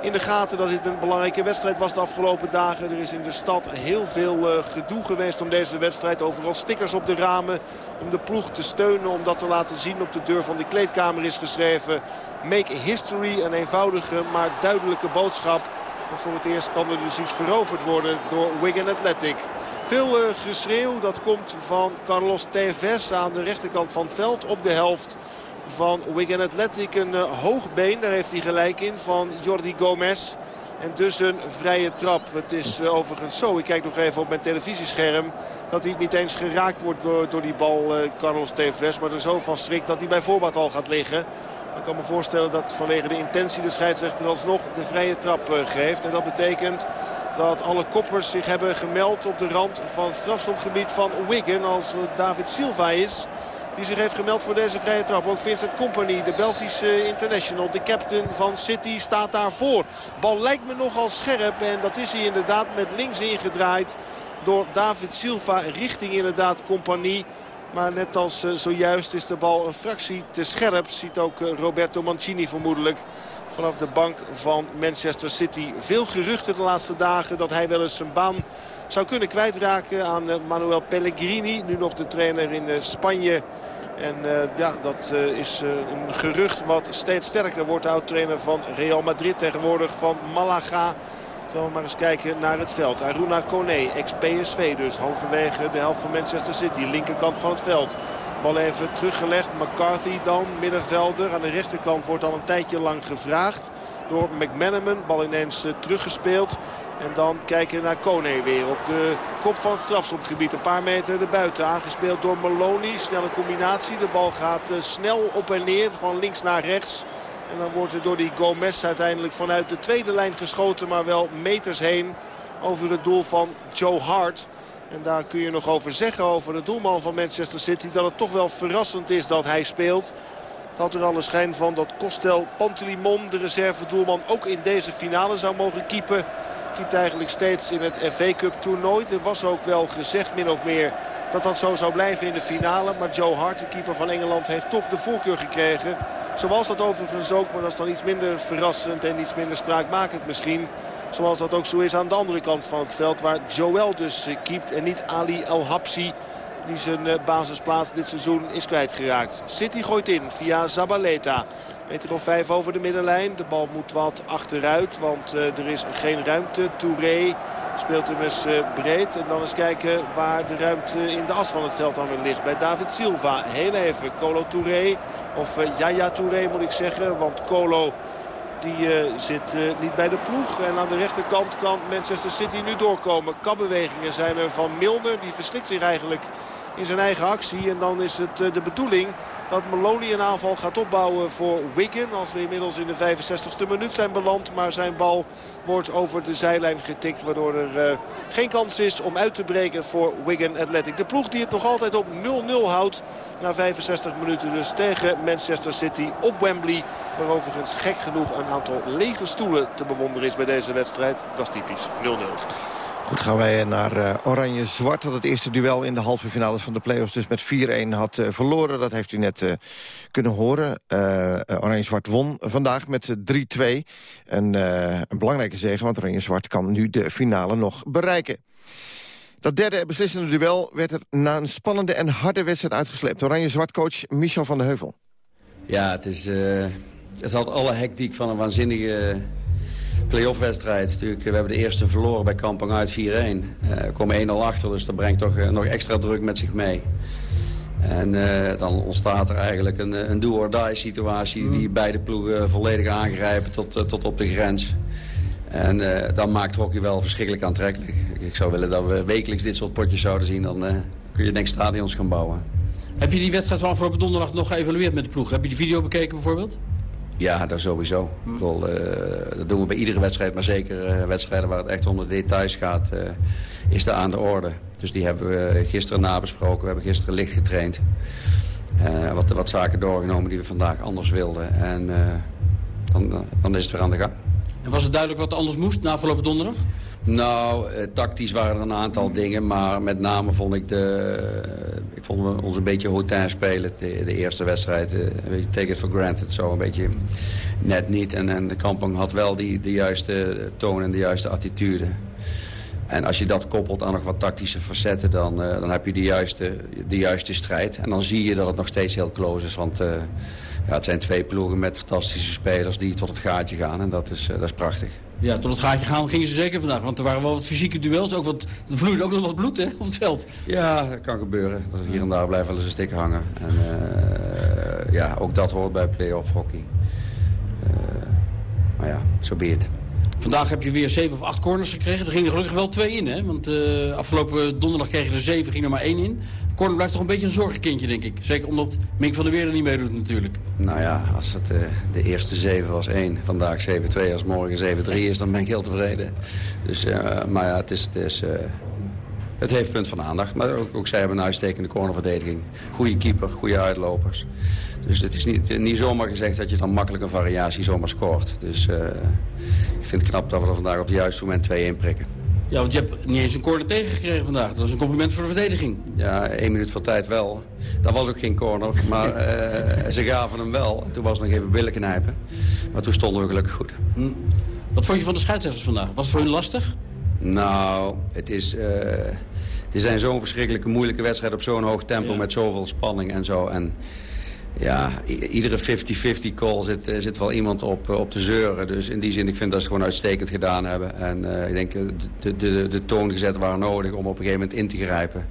in de gaten dat dit een belangrijke wedstrijd was de afgelopen dagen. Er is in de stad heel veel gedoe geweest om deze wedstrijd. Overal stickers op de ramen om de ploeg te steunen. Om dat te laten zien op de deur van de kleedkamer is geschreven. Make history, een eenvoudige maar duidelijke boodschap. En voor het eerst kan er dus iets veroverd worden door Wigan Athletic. Veel uh, geschreeuw, dat komt van Carlos Tevez aan de rechterkant van het veld op de helft van Wigan Athletic. Een uh, hoog been, daar heeft hij gelijk in, van Jordi Gomez. En dus een vrije trap. Het is uh, overigens zo, ik kijk nog even op mijn televisiescherm... dat hij niet eens geraakt wordt door, door die bal Carlos Tevez. Maar er zo van schrikt dat hij bij voorbaat al gaat liggen. Ik kan me voorstellen dat vanwege de intentie de scheidsrechter alsnog de vrije trap geeft. En dat betekent dat alle koppers zich hebben gemeld op de rand van het strafschopgebied van Wigan. Als David Silva is. Die zich heeft gemeld voor deze vrije trap. Ook Vincent Company, de Belgische international, de captain van City, staat daarvoor. Bal lijkt me nogal scherp en dat is hij inderdaad met links ingedraaid door David Silva richting inderdaad Compagnie. Maar net als zojuist is de bal een fractie te scherp. Ziet ook Roberto Mancini vermoedelijk vanaf de bank van Manchester City. Veel geruchten de laatste dagen dat hij wel eens zijn baan zou kunnen kwijtraken aan Manuel Pellegrini. Nu nog de trainer in Spanje. En uh, ja, dat is een gerucht wat steeds sterker wordt. Oud-trainer van Real Madrid tegenwoordig van Malaga. Zullen we maar eens kijken naar het veld. Aruna Kone, ex-PSV dus. Halverwege de helft van Manchester City. Linkerkant van het veld. Bal even teruggelegd. McCarthy dan, middenvelder. Aan de rechterkant wordt al een tijdje lang gevraagd door McManaman. Bal ineens uh, teruggespeeld. En dan kijken naar Kone weer op de kop van het strafschopgebied. Een paar meter erbuiten. Aangespeeld door Maloney. Snelle combinatie. De bal gaat uh, snel op en neer van links naar rechts. En dan wordt er door die Gomez uiteindelijk vanuit de tweede lijn geschoten. Maar wel meters heen over het doel van Joe Hart. En daar kun je nog over zeggen over de doelman van Manchester City. Dat het toch wel verrassend is dat hij speelt. Het had er alle schijn van dat Costel Pantelimon, de reservedoelman, ook in deze finale zou mogen keepen. Keept eigenlijk steeds in het FA Cup toernooi. Er was ook wel gezegd min of meer dat dat zo zou blijven in de finale. Maar Joe Hart, de keeper van Engeland, heeft toch de voorkeur gekregen. Zoals dat overigens ook, maar dat is dan iets minder verrassend en iets minder spraakmakend misschien. Zoals dat ook zo is aan de andere kant van het veld. Waar Joel dus keept en niet Ali El Habsi. Die zijn eh, basisplaats dit seizoen is kwijtgeraakt. City gooit in via Zabaleta. Meter of vijf over de middenlijn. De bal moet wat achteruit, want uh, er is geen ruimte. Touré speelt hem eens uh, breed. En dan eens kijken waar de ruimte in de as van het veld dan weer ligt. Bij David Silva. Heel even. Colo Touré. Of Yaya Touré moet ik zeggen. Want Colo die uh, zit uh, niet bij de ploeg. En aan de rechterkant kan Manchester City nu doorkomen. Kapbewegingen zijn er van Milner. Die verslikt zich eigenlijk in zijn eigen actie. En dan is het uh, de bedoeling dat Maloney een aanval gaat opbouwen voor Wigan. Als we inmiddels in de 65ste minuut zijn beland. Maar zijn bal wordt over de zijlijn getikt. Waardoor er uh, geen kans is om uit te breken voor Wigan Athletic. De ploeg die het nog altijd op 0-0 houdt. Na 65 minuten dus tegen Manchester City op Wembley. Waar overigens gek genoeg een aantal lege stoelen te bewonderen is bij deze wedstrijd. Dat is typisch 0-0. Goed, gaan wij naar uh, Oranje-Zwart. Dat het eerste duel in de halve finale van de play-offs dus met 4-1 had uh, verloren. Dat heeft u net uh, kunnen horen. Oranje-Zwart won vandaag met 3-2. Een, een belangrijke zege, want Oranje-Zwart kan nu de finale nog bereiken. Dat derde beslissende duel werd er na een spannende en harde wedstrijd uitgesleept. Oranje-Zwart-coach Michel van de Heuvel. Ja, het, is, het had alle hectiek van een waanzinnige play-off wedstrijd. Natuurlijk, we hebben de eerste verloren bij Kampong uit 4-1. Uh, we komen 1-0 achter, dus dat brengt toch uh, nog extra druk met zich mee. En uh, dan ontstaat er eigenlijk een, een do-or-die situatie... Mm. die beide ploegen volledig aangrijpen tot, tot op de grens. En uh, dan maakt hockey wel verschrikkelijk aantrekkelijk. Ik zou willen dat we wekelijks dit soort potjes zouden zien. Dan kun je denk stadions gaan bouwen. Heb je die wedstrijd van afgelopen donderdag nog geëvalueerd met de ploeg? Heb je die video bekeken bijvoorbeeld? Ja, dat sowieso. Mm. Bedoel, uh, dat doen we bij iedere wedstrijd, maar zeker uh, wedstrijden waar het echt om de details gaat, uh, is daar aan de orde. Dus die hebben we gisteren nabesproken, we hebben gisteren licht getraind. wat, wat zaken doorgenomen die we vandaag anders wilden. En dan, dan is het weer aan de gang. En was het duidelijk wat anders moest na afgelopen donderdag? Nou, eh, tactisch waren er een aantal dingen, maar met name vond ik de... ik vond ons een beetje hotel spelen, de, de, eerste wedstrijd. Beetje take it for granted, zo een beetje net niet. En, en de Kampong had wel die, de juiste toon en de juiste attitude. En als je dat koppelt aan nog wat tactische facetten, dan, dan heb je de juiste, de juiste strijd. En dan zie je dat het nog steeds heel close is, want... Ja, het zijn twee ploegen met fantastische spelers die tot het gaatje gaan. En dat is, dat is prachtig. Ja, tot het gaatje gaan gingen ze zeker vandaag. Want er waren wel wat fysieke duels. Ook wat, er vloeide ook nog wat bloed hè, op het veld. Ja, dat kan gebeuren. Dat hier en daar blijft wel eens een stik hangen. En uh, ja, ook dat hoort bij play-off hockey. Uh, maar ja, zo so be it. Vandaag heb je weer 7 of 8 corners gekregen. Er gingen gelukkig wel twee in, hè? Want uh, afgelopen donderdag kregen er 7, ging er maar één in. Corner blijft toch een beetje een zorgenkindje, denk ik. Zeker omdat Mink van der Weer er niet meedoet natuurlijk. Nou ja, als het uh, de eerste 7 was 1, vandaag 7-2, als morgen 7-3 is, dan ben ik heel tevreden. Dus, uh, maar ja, het is... Het is het heeft punt van aandacht. Maar ook, ook zij hebben een uitstekende cornerverdediging. Goede keeper, goede uitlopers. Dus het is niet, niet zomaar gezegd dat je dan makkelijk een variatie zomaar scoort. Dus ik vind het knap dat we er vandaag op het juiste moment 2-1 prikken. Ja, want je hebt niet eens een corner tegengekregen vandaag. Dat is een compliment voor de verdediging. Ja, één minuut voor tijd wel. Dat was ook geen corner, maar uh, *laughs* ze gaven hem wel. Toen was het nog even billen knijpen. Maar toen stonden we gelukkig goed. Hm. Wat vond je van de scheidsrechters vandaag? Was het voor hun lastig? Nou, het is... Uh, het zijn zo'n verschrikkelijke moeilijke wedstrijd op zo'n hoog tempo... Ja. met zoveel spanning en zo. En ja, iedere 50-50 call zit, eh, zit wel iemand op, eh, op te zeuren. Dus in die zin, ik vind dat ze gewoon uitstekend gedaan hebben. En uh, ik denk de, de, de toon gezet waren nodig om op een gegeven moment in te grijpen.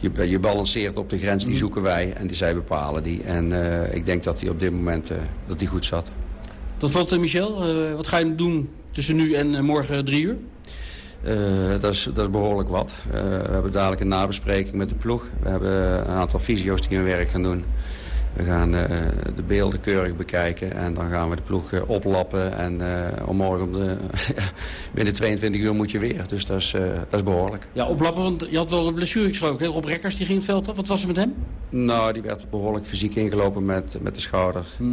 Je, je balanceert op de grens, die mm. zoeken wij en die zij bepalen die. En uh, ik denk dat die op dit moment uh, dat die goed zat. Tot wat, Michel? wat ga je doen tussen nu en morgen drie uur? Uh, dat, is, dat is behoorlijk wat. Uh, we hebben dadelijk een nabespreking met de ploeg. We hebben een aantal fysio's die hun werk gaan doen. We gaan uh, de beelden keurig bekijken en dan gaan we de ploeg oplappen. En om morgen om de, *laughs* binnen 22 uur moet je weer. Dus dat is, dat is behoorlijk. Ja, oplappen, want je had wel een blessure gesloten. Rob Rekkers die ging het veld af. Wat was er met hem? Nou, die werd behoorlijk fysiek ingelopen met, met de schouder. Hm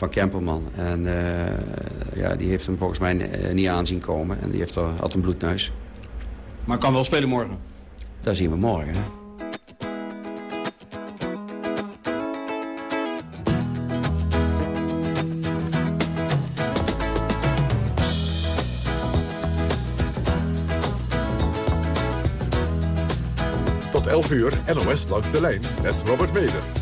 van Kemperman. En uh, ja, die heeft hem volgens mij niet aanzien komen. En die heeft er, had een bloedneus. Maar kan wel spelen morgen? Dat zien we morgen. Hè? NOS langs de lijn met Robert Meder.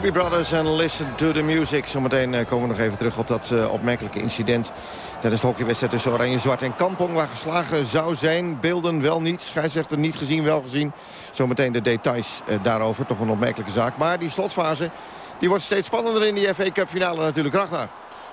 Doobie Brothers en Listen to the Music. Zometeen eh, komen we nog even terug op dat uh, opmerkelijke incident... tijdens de hockeywedstrijd tussen Oranje Zwart en Kampong... waar geslagen zou zijn. Beelden wel niet. Scheidsrechter niet gezien, wel gezien. Zometeen de details uh, daarover. Toch een opmerkelijke zaak. Maar die slotfase die wordt steeds spannender in die FA Cup finale natuurlijk. Ragnar.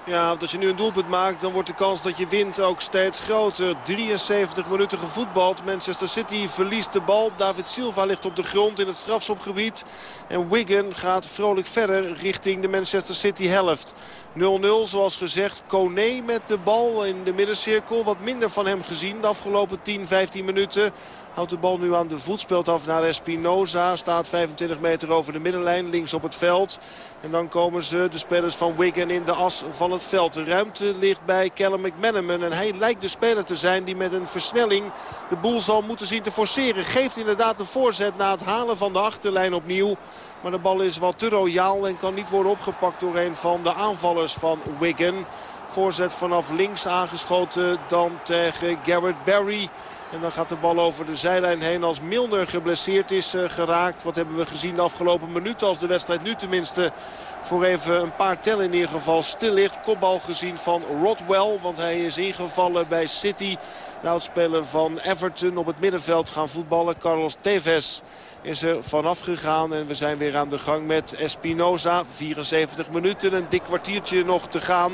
Ja, want als je nu een doelpunt maakt, dan wordt de kans dat je wint ook steeds groter. 73 minuten gevoetbald. Manchester City verliest de bal. David Silva ligt op de grond in het strafschopgebied. En Wigan gaat vrolijk verder richting de Manchester City helft. 0-0 zoals gezegd. Kone met de bal in de middencirkel. Wat minder van hem gezien de afgelopen 10, 15 minuten. Houdt de bal nu aan de voet. Speelt af naar Espinoza. Staat 25 meter over de middenlijn. Links op het veld. En dan komen ze, de spelers van Wigan, in de as van het veld. De ruimte ligt bij Callum McManaman. En hij lijkt de speler te zijn die met een versnelling de boel zal moeten zien te forceren. Geeft inderdaad de voorzet na het halen van de achterlijn opnieuw. Maar de bal is wat te royaal en kan niet worden opgepakt door een van de aanvallers van Wigan. Voorzet vanaf links aangeschoten dan tegen Garrett Barry. En dan gaat de bal over de zijlijn heen als Milner geblesseerd is uh, geraakt. Wat hebben we gezien de afgelopen minuten als de wedstrijd nu tenminste voor even een paar tellen in ieder geval stil ligt. Kopbal gezien van Rodwell, want hij is ingevallen bij City. De oudspeler van Everton op het middenveld gaan voetballen. Carlos Tevez is er vanaf gegaan. En we zijn weer aan de gang met Espinoza. 74 minuten, een dik kwartiertje nog te gaan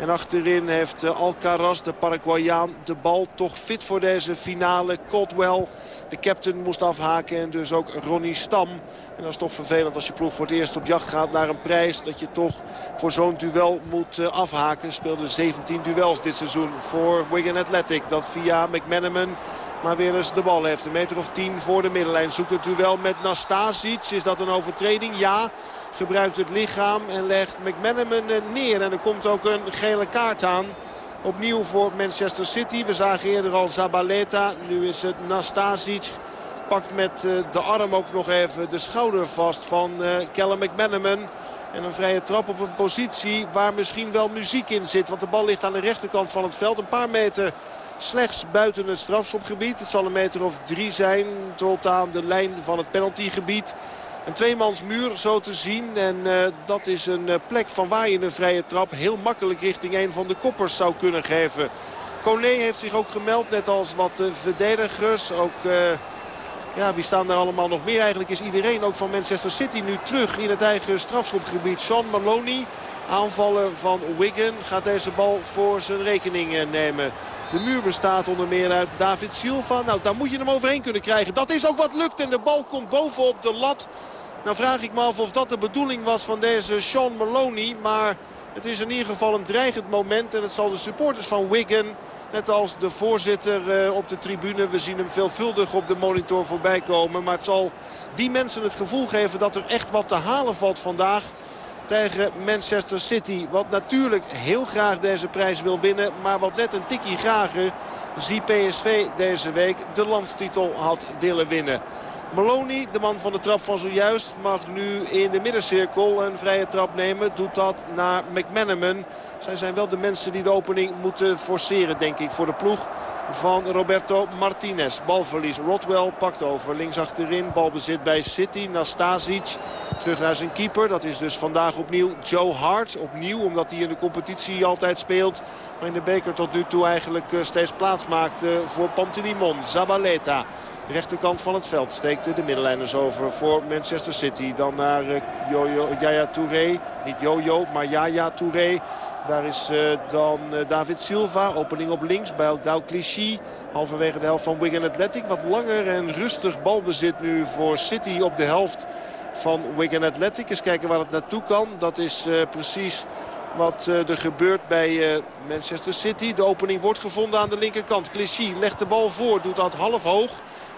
En achterin heeft eh, Alcaraz, de Paraguayaan, de bal toch fit voor deze finale. Caldwell, de captain, moest afhaken en dus ook Ronnie Stam. En dat is toch vervelend als je ploeg voor het eerst op jacht gaat naar een prijs. Dat je toch voor zo'n duel moet eh, afhaken. Speelde 17 duels dit seizoen voor Wigan Athletic. Dat via McManaman maar weer eens de bal heeft. Een meter of 10 voor de middenlijn. Zoekt het duel met Nastasic. Is dat een overtreding? Ja gebruikt het lichaam en legt McManaman neer. En er komt ook een gele kaart aan. Opnieuw voor Manchester City. We zagen eerder al Zabaleta. Nu is het Nastasic. Pakt met eh, de arm ook nog even de schouder vast van uh, Callum McManaman. En een vrije trap op een positie waar misschien wel muziek in zit. Want de bal ligt aan de rechterkant van het veld. Een paar meter slechts buiten het strafschopgebied. Het zal een meter of drie zijn tot aan de lijn van het penaltygebied. Een tweemansmuur zo te zien. En uh, dat is een uh, plek van waar je een vrije trap heel makkelijk richting een van de koppers zou kunnen geven. Kone heeft zich ook gemeld, net als wat verdedigers. Ook, ja, wie staan daar allemaal nog meer? Eigenlijk is iedereen, ook van Manchester City, nu terug in het eigen strafschopgebied. Sean Maloney, aanvaller van Wigan, gaat deze bal voor zijn rekening nemen. De muur bestaat onder meer uit David Silva. Nou, daar moet je hem overheen kunnen krijgen. Dat is ook wat lukt en de bal komt bovenop de lat. Nou vraag ik me af of dat de bedoeling was van deze Sean Maloney. Maar het is in ieder geval een dreigend moment. En het zal de supporters van Wigan, net als de voorzitter eh, op de tribune... we zien hem veelvuldig op de monitor voorbij komen. Maar het zal die mensen het gevoel geven dat er echt wat te halen valt vandaag tegen Manchester City. Wat natuurlijk heel graag deze prijs wil winnen. Maar wat net een tikkie grager zie PSV deze week de landstitel had willen winnen. Maloney, de man van de trap van zojuist, mag nu in de middencirkel een vrije trap nemen. Doet dat naar McManaman. Zij zijn wel de mensen die de opening moeten forceren, denk ik, voor de ploeg van Roberto Martinez. Balverlies. Rodwell pakt over. Links achterin. Balbezit bij City. Nastasic. Terug naar zijn keeper. Dat is dus vandaag opnieuw Joe Hart. Opnieuw omdat hij in de competitie altijd speelt. Maar in de beker tot nu toe eigenlijk eh, steeds plaats maakt voor Pantelimon. Zabaleta. Rechterkant van het veld steekt de middenlijners over voor Manchester City. Dan naar Jojo, Yaya Touré. Niet Jojo, maar Yaya Touré. Daar is uh, dan uh, David Silva. Opening op links bij Gau Clichy. Halverwege de helft van Wigan Athletic. Wat langer en rustig balbezit nu voor City op de helft van Wigan Athletic. Eens kijken waar het naartoe kan. Dat is uh, precies wat er gebeurt bij Manchester City. De opening wordt gevonden aan de linkerkant. Clichy legt de bal voor. Doet dat half hoog.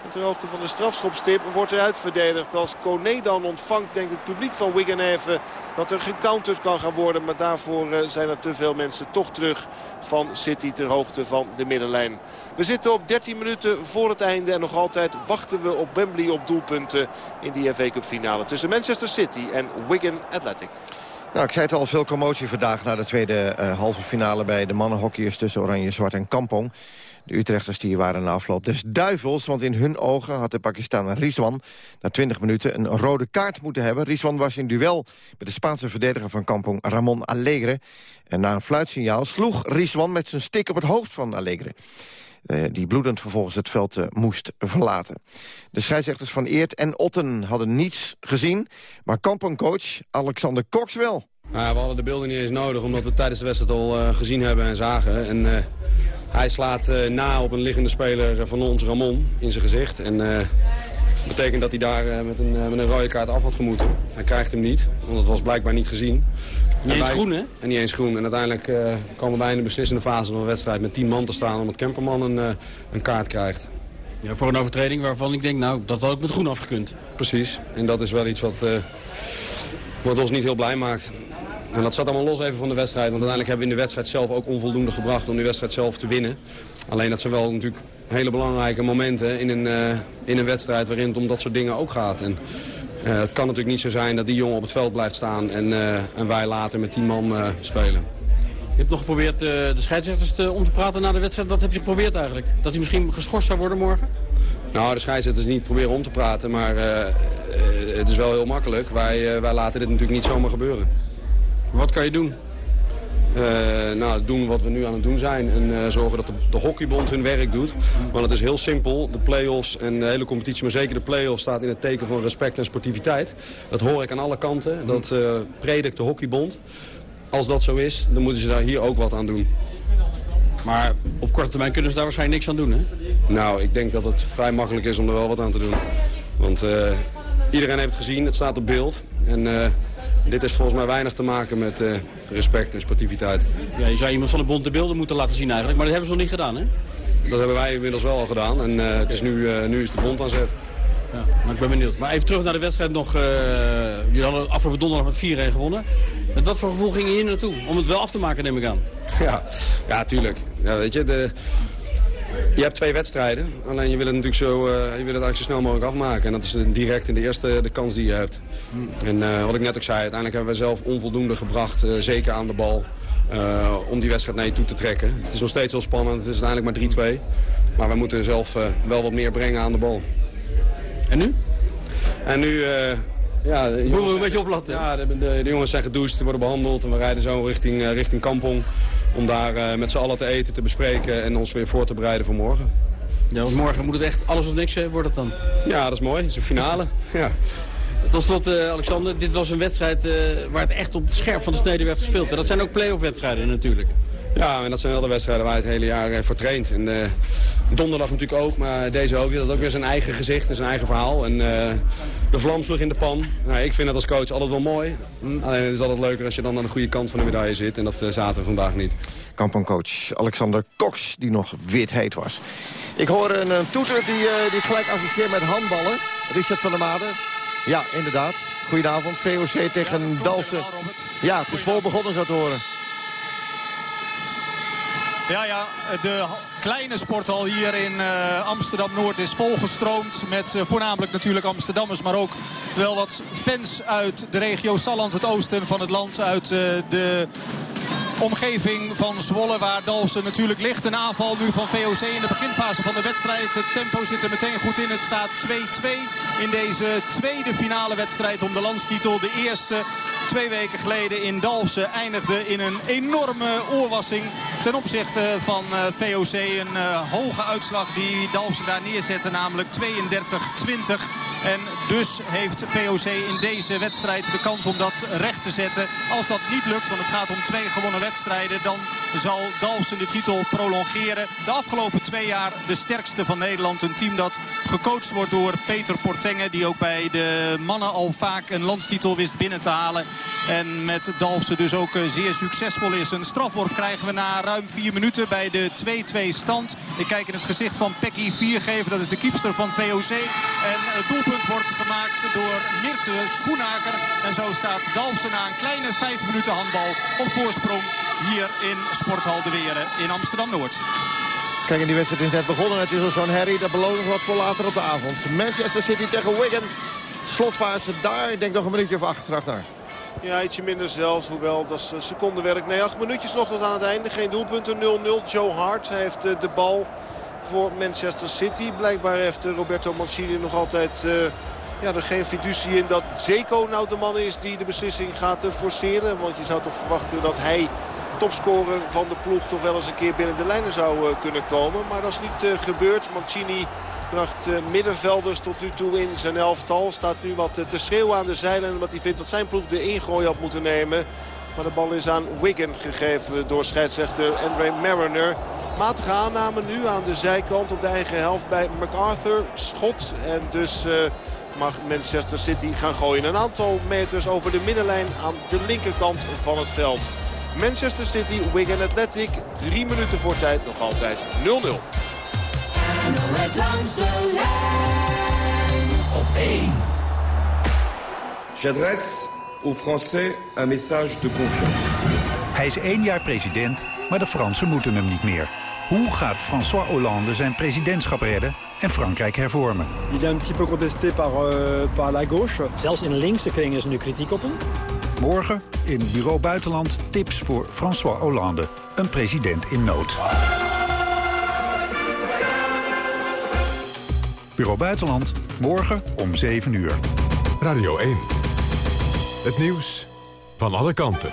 En ter hoogte van de strafschopstip wordt eruit verdedigd. Als Kone dan ontvangt, denkt het publiek van Wigan even dat er gecounterd kan gaan worden. Maar daarvoor zijn er te veel mensen toch terug van City ter hoogte van de middenlijn. We zitten op 13 minuten voor het einde. En nog altijd wachten we op Wembley op doelpunten in die FA Cup finale. Tussen Manchester City en Wigan Athletic. Nou, ik zei het al, veel commotie vandaag na de tweede uh, halve finale... bij de mannenhockeyers tussen Oranje, Zwart en Kampong. De Utrechters die waren na afloop des duivels... want in hun ogen had de Pakistan Rizwan na 20 minuten een rode kaart moeten hebben. Rizwan was in duel met de Spaanse verdediger van Kampong Ramon Alegre. En na een fluitsignaal sloeg Rizwan met zijn stik op het hoofd van Alegre. Uh, die bloedend vervolgens het veld uh, moest verlaten. De scheidsrechters van Eert en Otten hadden niets gezien... maar kampongcoach Alexander Cox wel. Nou, we hadden de beelden niet eens nodig, omdat we tijdens de wedstrijd al uh, gezien hebben en zagen. En hij slaat na op een liggende speler van ons, Ramon, in zijn gezicht. En dat betekent dat hij daar met, een, met een rode kaart af had gemoeten. Hij krijgt hem niet, want dat was blijkbaar niet gezien. Niet eens groen, hè? En niet eens groen. En uiteindelijk uh, komen wij in de beslissende fase van de wedstrijd met 10 man te staan... omdat Kemperman een, uh, een kaart krijgt. Ja, voor een overtreding waarvan ik denk, nou, dat had ook met groen afgekund. Precies. En dat is wel iets wat, uh, wat ons niet heel blij maakt. En dat zat allemaal los even van de wedstrijd. Want uiteindelijk hebben we in de wedstrijd zelf ook onvoldoende gebracht om die wedstrijd zelf te winnen. Alleen dat zijn wel natuurlijk hele belangrijke momenten in een, in een wedstrijd waarin het om dat soort dingen ook gaat. En uh, het kan natuurlijk niet zo zijn dat die jongen op het veld blijft staan en, uh, en wij later met 10 man spelen. Je hebt nog geprobeerd de scheidsrechters te, om te praten na de wedstrijd. Wat heb je geprobeerd eigenlijk? Dat hij misschien geschorst zou worden morgen? Nou, de scheidsrechters niet proberen om te praten, maar het is wel heel makkelijk. Wij, wij laten dit natuurlijk niet zomaar gebeuren. Wat kan je doen? Uh, nou, doen wat we nu aan het doen zijn. En uh, zorgen dat de, de, hockeybond hun werk doet. Want het is heel simpel. De play-offs en de hele competitie, maar zeker de play-offs... staat in het teken van respect en sportiviteit. Dat hoor ik aan alle kanten. Dat uh, predikt de hockeybond. als dat zo is, dan moeten ze daar hier ook wat aan doen. Maar op korte termijn kunnen ze daar waarschijnlijk niks aan doen, hè? Nou, ik denk dat het vrij makkelijk is om er wel wat aan te doen. Want iedereen heeft het gezien, het staat op beeld. En dit heeft volgens mij weinig te maken met uh, respect en sportiviteit. Ja, je zou iemand van de bond de beelden moeten laten zien eigenlijk, maar dat hebben ze nog niet gedaan, hè? Dat hebben wij inmiddels wel al gedaan en het is nu, nu is de bond aan zet. Ja, maar ik ben benieuwd. Maar even terug naar de wedstrijd nog. jullie hadden afgelopen donderdag met 4-1 gewonnen. Met wat voor gevoel ging je hier naartoe? Om het wel af te maken, neem ik aan. Ja, ja tuurlijk. Ja, weet je, de, je hebt twee wedstrijden. Alleen je wil het natuurlijk zo, uh, je wil het eigenlijk zo snel mogelijk afmaken. En dat is direct in de eerste de kans die je hebt. Hmm. En uh, wat ik net ook zei, uiteindelijk hebben we zelf onvoldoende gebracht. Uh, zeker aan de bal. om die wedstrijd naar je toe te trekken. Het is nog steeds wel spannend. Het is uiteindelijk maar 3-2. Maar we moeten zelf wel wat meer brengen aan de bal. En nu? En nu... Ja, de Moeten we een beetje oplatten? Ja, de, de, de, jongens zijn gedoucht, worden behandeld en we rijden zo richting, richting Kampong. Om daar uh, met z'n allen te eten, te bespreken en ons weer voor te bereiden voor morgen. Ja, want morgen moet het echt alles of niks wordt het dan? Ja, dat is mooi. Het is een finale. *laughs* ja. Tot slot, uh, Alexander, dit was een wedstrijd uh, waar het echt op het scherp van de snede werd gespeeld. En dat zijn ook play-off wedstrijden natuurlijk. Ja, en dat zijn wel de wedstrijden waar je het hele jaar voor traint. En uh, donderdag natuurlijk ook, maar deze ook. Die had ook weer zijn eigen gezicht en zijn eigen verhaal. En de vlam sloeg in de pan. Nou, ik vind dat als coach altijd wel mooi. Hm, alleen het is altijd leuker als je dan aan de goede kant van de medaille zit. En dat zaten we vandaag niet. Kampongcoach Alexander Cox, die nog wit heet was. Ik hoor een, een toeter die, die gelijk associeert met handballen. Richard van der Made. Ja, inderdaad. Goedenavond, VOC tegen Dalsen. Ja, het is vol begonnen zo te horen. Ja, ja, de kleine sporthal hier in uh, Amsterdam-Noord is volgestroomd. Met uh, voornamelijk natuurlijk Amsterdammers, maar ook wel wat fans uit de regio Salland, het oosten van het land. Uit uh, de omgeving van Zwolle waar Dalsen natuurlijk ligt. Een aanval nu van VOC in de beginfase van de wedstrijd. Het tempo zit er meteen goed in. Het staat 2-2 in deze tweede finale wedstrijd om de landstitel. De eerste twee weken geleden in Dalsen eindigde in een enorme oorwassing ten opzichte van eh, VOC. Een uh, hoge uitslag die Dalsen daar neerzette, namelijk 32-20. En dus heeft VOC in deze wedstrijd de kans om dat recht te zetten. Als dat niet lukt, want het gaat om twee gewonnen wedstrijden... dan zal Dalsen de titel prolongeren. De afgelopen twee jaar de sterkste van Nederland. Een team dat gecoacht wordt door Peter Portengen... die ook bij de mannen al vaak een landstitel wist binnen te halen. En met Dalsen dus ook eh, zeer succesvol is. Een strafworp krijgen we na ruim vier minuten bij de 2-2 stand. Ik kijk in het gezicht van Peggy Viergever. Dat is de kiepster van VOC. En het doelpunt wordt gemaakt door Mirte Schoenaker. En zo staat Dalsen na een kleine vijf minuten handbal op voorsprong hier in Sporthal de Weren in Amsterdam-Noord. Kijk, in die wedstrijd is net begonnen. Het is al zo'n herrie. Dat belooft nog wat voor later op de avond. Manchester City tegen Wigan. Slotfase daar. Ik denk nog een minuutje of acht straks naar. Ja, ietsje minder zelfs. Hoewel, dat is secondenwerk. Nee, acht minuutjes nog tot aan het einde. Geen doelpunten. 0-0. Joe Hart heeft eh, de bal voor Manchester City. Blijkbaar heeft eh, Roberto Mancini nog altijd... Uh, ja, er geen fiducie in dat Zeko nou de man is die de beslissing gaat forceren. Want je zou toch verwachten dat hij topscorer van de ploeg toch wel eens een keer binnen de lijnen zou kunnen komen. Maar dat is niet gebeurd. Mancini bracht middenvelders tot nu toe in zijn elftal. Staat nu wat te schreeuwen aan de zeilen. Omdat hij vindt dat zijn ploeg de ingooi had moeten nemen. Maar de bal is aan Wigan gegeven door scheidsrechter Andre Mariner. Matige aanname nu aan de zijkant op de eigen helft bij MacArthur. Schot en dus mag Manchester City gaan gooien. Een aantal meters over de middenlijn aan de linkerkant van het veld. Manchester City, Wigan Athletic. Drie minuten voor tijd, nog altijd 0-0. langs de lijn op 1. J'adresse aux Français un message de confiance. Hij is één jaar president, maar de Fransen moeten hem niet meer. Hoe gaat François Hollande zijn presidentschap redden en Frankrijk hervormen? Il est un petit peu contesté par, uh, par la gauche. Zelfs in linkse kringen is nu kritiek op hem. Morgen in Bureau Buitenland tips voor François Hollande, een president in nood. Bureau Buitenland, morgen om 7 uur. Radio 1. Het nieuws van alle kanten.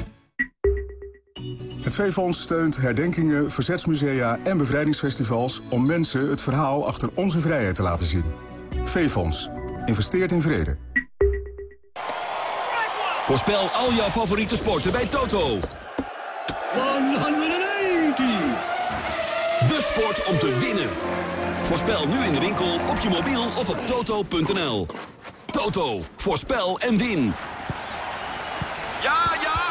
Het V-Fonds steunt herdenkingen, verzetsmusea en bevrijdingsfestivals... om mensen het verhaal achter onze vrijheid te laten zien. V-Fonds. Investeert in vrede. Voorspel al jouw favoriete sporten bij Toto. 180! De sport om te winnen. Voorspel nu in de winkel, op je mobiel of op toto.nl. Toto, voorspel en win. Ja, ja,